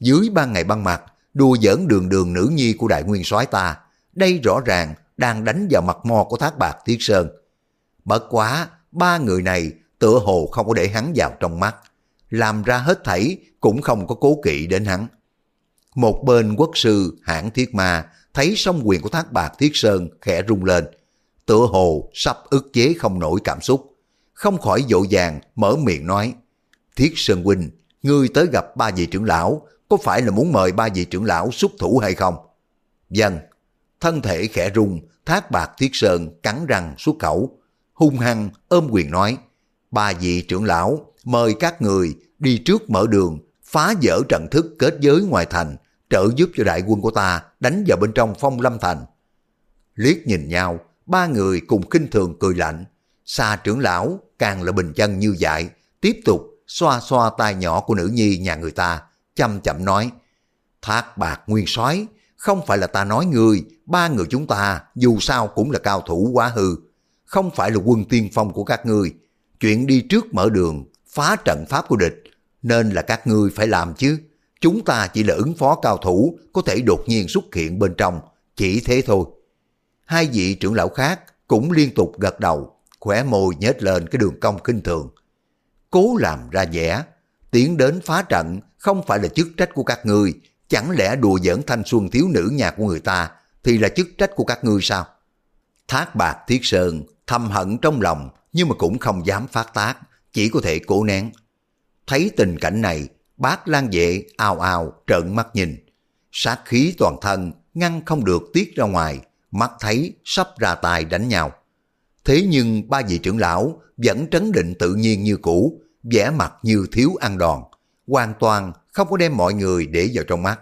Dưới ban ngày ban mặt, đùa giỡn đường đường nữ nhi của đại nguyên soái ta, đây rõ ràng đang đánh vào mặt mò của thác bạc thiết sơn. Bất quá, ba người này tựa hồ không có để hắn vào trong mắt, làm ra hết thảy cũng không có cố kỵ đến hắn. Một bên quốc sư hãng thiết ma thấy song quyền của thác bạc thiết sơn khẽ rung lên, tựa hồ sắp ức chế không nổi cảm xúc, không khỏi dội vàng mở miệng nói, Thiết Sơn Huynh, ngươi tới gặp ba vị trưởng lão, có phải là muốn mời ba vị trưởng lão xuất thủ hay không? Dân, thân thể khẽ rung, thác bạc Thiết Sơn cắn răng xuất khẩu, hung hăng ôm quyền nói, ba vị trưởng lão mời các người đi trước mở đường, phá vỡ trận thức kết giới ngoài thành, trợ giúp cho đại quân của ta đánh vào bên trong phong lâm thành. Liếc nhìn nhau, ba người cùng kinh thường cười lạnh, xa trưởng lão càng là bình chân như vậy, tiếp tục xoa xoa tay nhỏ của nữ nhi nhà người ta, chăm chậm nói, Thác bạc nguyên soái không phải là ta nói người, ba người chúng ta dù sao cũng là cao thủ quá hư, không phải là quân tiên phong của các ngươi. Chuyện đi trước mở đường, phá trận pháp của địch, nên là các ngươi phải làm chứ. Chúng ta chỉ là ứng phó cao thủ, có thể đột nhiên xuất hiện bên trong, chỉ thế thôi. Hai vị trưởng lão khác cũng liên tục gật đầu, khỏe môi nhếch lên cái đường cong kinh thường. Cố làm ra vẻ, tiến đến phá trận không phải là chức trách của các ngươi, chẳng lẽ đùa giỡn thanh xuân thiếu nữ nhà của người ta thì là chức trách của các ngươi sao? Thác bạc thiết sơn thầm hận trong lòng nhưng mà cũng không dám phát tác, chỉ có thể cố nén. Thấy tình cảnh này, bác lan vệ ào ào trợn mắt nhìn. Sát khí toàn thân ngăn không được tiết ra ngoài, mắt thấy sắp ra tài đánh nhau. Thế nhưng ba vị trưởng lão vẫn trấn định tự nhiên như cũ, vẻ mặt như thiếu ăn đòn, hoàn toàn không có đem mọi người để vào trong mắt.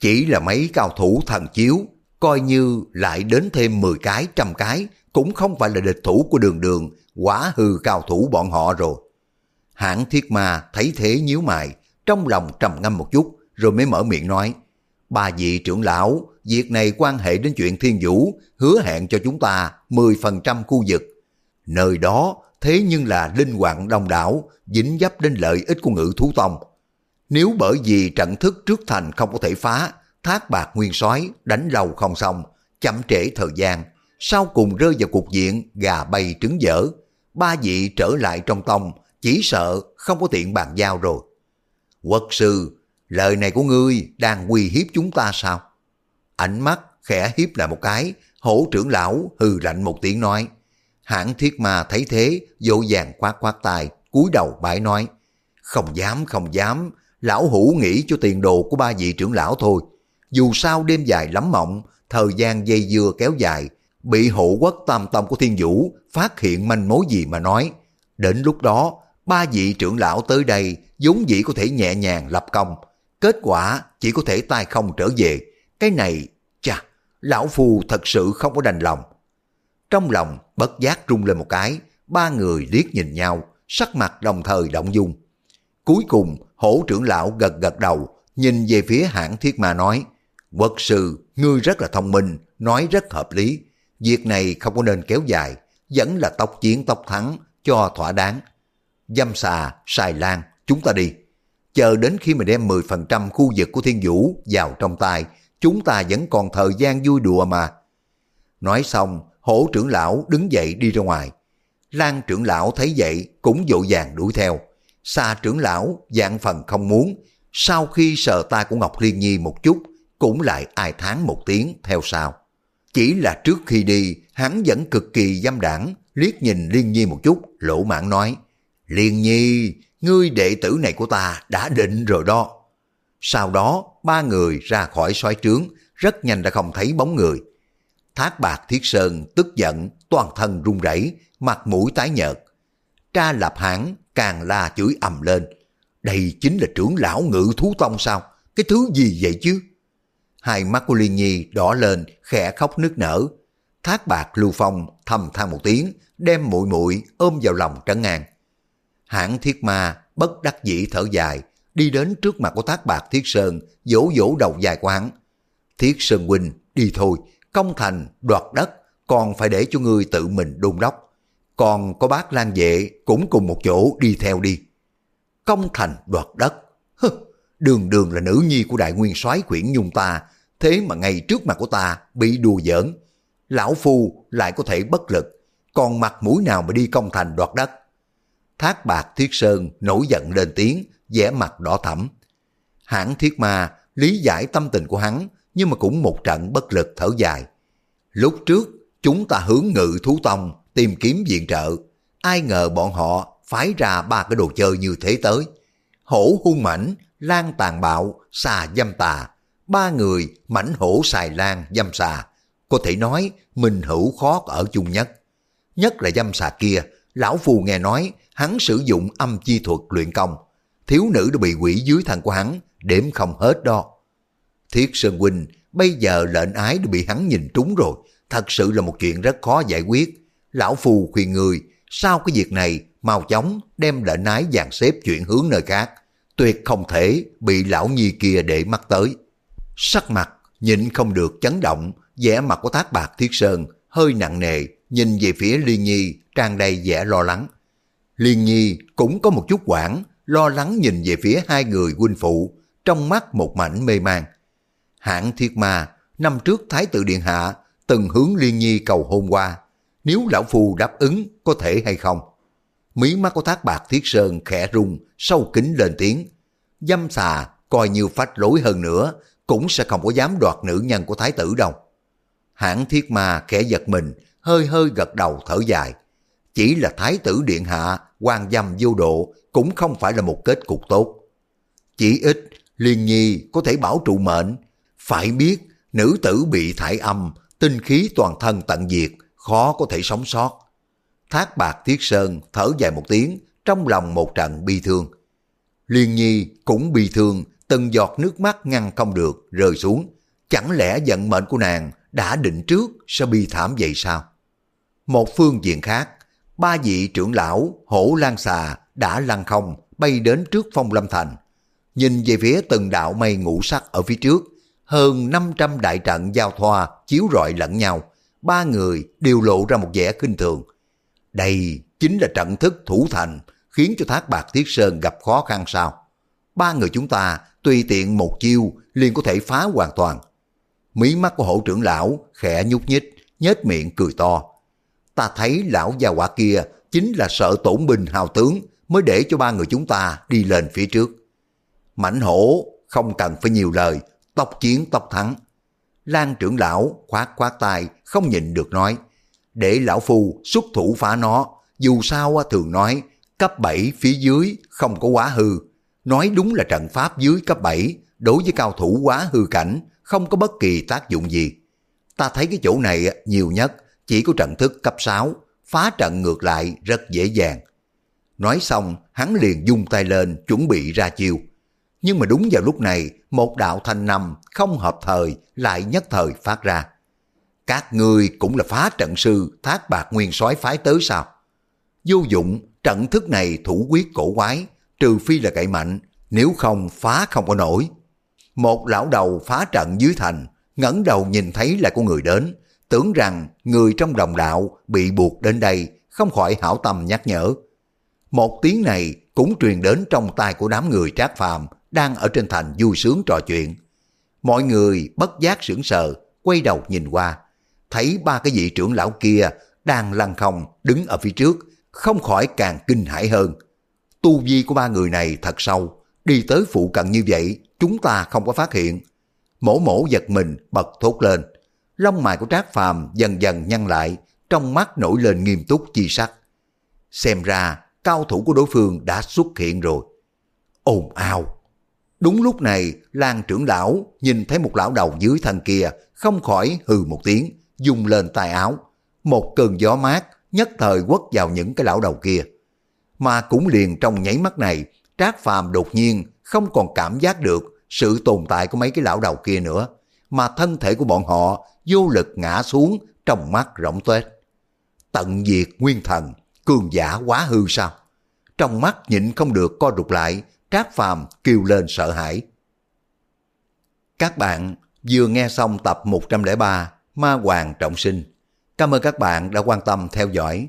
Chỉ là mấy cao thủ thần chiếu, coi như lại đến thêm 10 cái, trăm cái, cũng không phải là địch thủ của đường đường, quả hư cao thủ bọn họ rồi. Hãng thiết ma thấy thế nhíu mày, trong lòng trầm ngâm một chút, rồi mới mở miệng nói, ba vị trưởng lão, việc này quan hệ đến chuyện thiên vũ, hứa hẹn cho chúng ta 10% khu vực. Nơi đó thế nhưng là linh hoạt đông đảo, dính dấp đến lợi ích của ngự thú tông. Nếu bởi vì trận thức trước thành không có thể phá, thác bạc nguyên soái đánh lâu không xong, chậm trễ thời gian, sau cùng rơi vào cục diện gà bay trứng dở. Ba vị trở lại trong tông, chỉ sợ không có tiện bàn giao rồi. quật sư, lời này của ngươi đang uy hiếp chúng ta sao? Ánh mắt khẽ hiếp lại một cái, hổ trưởng lão hừ lạnh một tiếng nói. Hãng thiết ma thấy thế, vô vàng khoát khoát tài cúi đầu bãi nói. Không dám, không dám, lão hủ nghĩ cho tiền đồ của ba vị trưởng lão thôi. Dù sao đêm dài lắm mộng, thời gian dây dưa kéo dài, bị hộ quốc tam tông của thiên vũ phát hiện manh mối gì mà nói. Đến lúc đó, ba vị trưởng lão tới đây vốn dĩ có thể nhẹ nhàng lập công, kết quả chỉ có thể tay không trở về. Cái này, chà, lão phu thật sự không có đành lòng. Trong lòng bất giác rung lên một cái, ba người liếc nhìn nhau, sắc mặt đồng thời động dung. Cuối cùng, hổ trưởng lão gật gật đầu, nhìn về phía hãng thiết ma nói, quật sư, ngươi rất là thông minh, nói rất hợp lý. Việc này không có nên kéo dài, vẫn là tóc chiến tóc thắng, cho thỏa đáng. Dâm xà, xài lan, chúng ta đi. Chờ đến khi mà đem 10% khu vực của thiên vũ vào trong tay, chúng ta vẫn còn thời gian vui đùa mà. Nói xong, hổ trưởng lão đứng dậy đi ra ngoài. Lan trưởng lão thấy vậy cũng vội vàng đuổi theo. xa trưởng lão dạng phần không muốn, sau khi sờ tay của Ngọc Liên Nhi một chút, cũng lại ai tháng một tiếng theo sau. Chỉ là trước khi đi, hắn vẫn cực kỳ dâm đảng, liếc nhìn Liên Nhi một chút, lỗ mãn nói, Liên Nhi, ngươi đệ tử này của ta đã định rồi đó. Sau đó, ba người ra khỏi xoáy trướng, rất nhanh đã không thấy bóng người. Thác bạc thiết sơn tức giận, toàn thân run rẩy, mặt mũi tái nhợt. Tra lập hãng càng la chửi ầm lên. Đây chính là trưởng lão ngự thú tông sao? Cái thứ gì vậy chứ? Hai mắt của Liên Nhi đỏ lên, khẽ khóc nức nở. Thác bạc lưu phong thầm than một tiếng, đem muội muội ôm vào lòng trấn an. Hãng thiết ma bất đắc dĩ thở dài, đi đến trước mặt của thác bạc thiết sơn, vỗ vỗ đầu dài của hắn. Thiết sơn huynh, đi thôi, công thành, đoạt đất, còn phải để cho ngươi tự mình đôn đốc. Còn có bác Lan Vệ cũng cùng một chỗ đi theo đi. Công thành đoạt đất. Hừ, đường đường là nữ nhi của đại nguyên soái quyển nhung ta, thế mà ngay trước mặt của ta bị đùa giỡn. Lão Phu lại có thể bất lực, còn mặt mũi nào mà đi công thành đoạt đất. Thác bạc Thiết Sơn nổi giận lên tiếng, vẻ mặt đỏ thẫm. Hãng Thiết Ma lý giải tâm tình của hắn, nhưng mà cũng một trận bất lực thở dài. Lúc trước, chúng ta hướng ngự thú tông tìm kiếm viện trợ. Ai ngờ bọn họ phái ra ba cái đồ chơi như thế tới. Hổ hung mảnh lan tàn bạo, xà dâm tà. Ba người mảnh hổ xài lan dâm xà. Có thể nói mình hữu khó ở chung nhất. Nhất là dâm xà kia, lão phù nghe nói hắn sử dụng âm chi thuật luyện công. Thiếu nữ đã bị quỷ dưới thân của hắn, đếm không hết đó. Thiết Sơn Huynh, bây giờ lệnh ái đã bị hắn nhìn trúng rồi, thật sự là một chuyện rất khó giải quyết. Lão Phù khuyên người, sau cái việc này, mau chóng đem lệnh ái dàn xếp chuyển hướng nơi khác. Tuyệt không thể bị lão nhi kia để mắt tới. Sắc mặt, nhịn không được chấn động, vẻ mặt của thác bạc thiết sơn, hơi nặng nề, nhìn về phía Liên Nhi, tràn đầy vẻ lo lắng. Liên Nhi cũng có một chút quảng, lo lắng nhìn về phía hai người huynh phụ, trong mắt một mảnh mê man. Hạng Thiết Ma, năm trước Thái tử Điện Hạ, từng hướng Liên Nhi cầu hôn qua. Nếu lão phu đáp ứng, có thể hay không? Mí mắt của thác bạc Thiết Sơn khẽ rung, sâu kính lên tiếng. Dâm xà, coi như phách lối hơn nữa, cũng sẽ không có dám đoạt nữ nhân của Thái tử đâu. Hãng Thiết Ma khẽ giật mình, hơi hơi gật đầu thở dài. Chỉ là Thái tử Điện Hạ, quan dâm vô độ, cũng không phải là một kết cục tốt. Chỉ ít, Liên Nhi có thể bảo trụ mệnh, phải biết, nữ tử bị thải âm, tinh khí toàn thân tận diệt, khó có thể sống sót. Thác bạc thiết sơn thở dài một tiếng, trong lòng một trận bi thương. Liên nhi cũng bi thương, từng giọt nước mắt ngăn không được, rơi xuống. Chẳng lẽ vận mệnh của nàng đã định trước sẽ bi thảm vậy sao? Một phương diện khác, ba vị trưởng lão hổ lan xà đã lăn không bay đến trước phong lâm thành. Nhìn về phía từng đạo mây ngũ sắc ở phía trước, hơn 500 đại trận giao thoa chiếu rọi lẫn nhau, ba người đều lộ ra một vẻ kinh thường. Đây chính là trận thức thủ thành khiến cho Thác Bạc Thiết Sơn gặp khó khăn sao? Ba người chúng ta tùy tiện một chiêu liền có thể phá hoàn toàn. Mí mắt của hổ trưởng lão khẽ nhúc nhích, nhếch miệng cười to. Ta thấy lão già quả kia chính là sợ tổn binh hào tướng mới để cho ba người chúng ta đi lên phía trước. Mảnh hổ không cần phải nhiều lời, tóc chiến tóc thắng. Lan trưởng lão khoát khoát tay không nhịn được nói, để lão phu xuất thủ phá nó, dù sao thường nói cấp 7 phía dưới không có quá hư. Nói đúng là trận pháp dưới cấp 7 đối với cao thủ quá hư cảnh không có bất kỳ tác dụng gì. Ta thấy cái chỗ này nhiều nhất chỉ có trận thức cấp 6, phá trận ngược lại rất dễ dàng. Nói xong, hắn liền dung tay lên chuẩn bị ra chiêu. Nhưng mà đúng vào lúc này, một đạo thanh năm không hợp thời lại nhất thời phát ra. Các ngươi cũng là phá trận sư thác bạc nguyên soái phái tới sao? Vô dụng, trận thức này thủ quyết cổ quái, trừ phi là cậy mạnh, nếu không phá không có nổi. Một lão đầu phá trận dưới thành, ngẩng đầu nhìn thấy là có người đến, tưởng rằng người trong đồng đạo bị buộc đến đây, không khỏi hảo tâm nhắc nhở. Một tiếng này cũng truyền đến trong tai của đám người trác phàm đang ở trên thành vui sướng trò chuyện. Mọi người bất giác sững sờ, quay đầu nhìn qua, thấy ba cái vị trưởng lão kia đang lăn không đứng ở phía trước, không khỏi càng kinh hãi hơn. Tu vi của ba người này thật sâu, đi tới phụ cận như vậy, chúng ta không có phát hiện. Mổ mổ giật mình bật thốt lên. Lông mày của Trác Phàm dần dần nhăn lại, trong mắt nổi lên nghiêm túc chi sắc. Xem ra, cao thủ của đối phương đã xuất hiện rồi. Ồn ào! Đúng lúc này, Lan trưởng lão nhìn thấy một lão đầu dưới thân kia, không khỏi hừ một tiếng, dùng lên tay áo. Một cơn gió mát nhất thời quất vào những cái lão đầu kia. Mà cũng liền trong nháy mắt này, Trác Phàm đột nhiên không còn cảm giác được sự tồn tại của mấy cái lão đầu kia nữa, mà thân thể của bọn họ vô lực ngã xuống trong mắt rỗng tuếch. Tận diệt nguyên thần, cường giả quá hư sao? Trong mắt nhịn không được co rụt lại, Trác Phàm kêu lên sợ hãi. Các bạn vừa nghe xong tập 103 Ma Hoàng Trọng Sinh. Cảm ơn các bạn đã quan tâm theo dõi.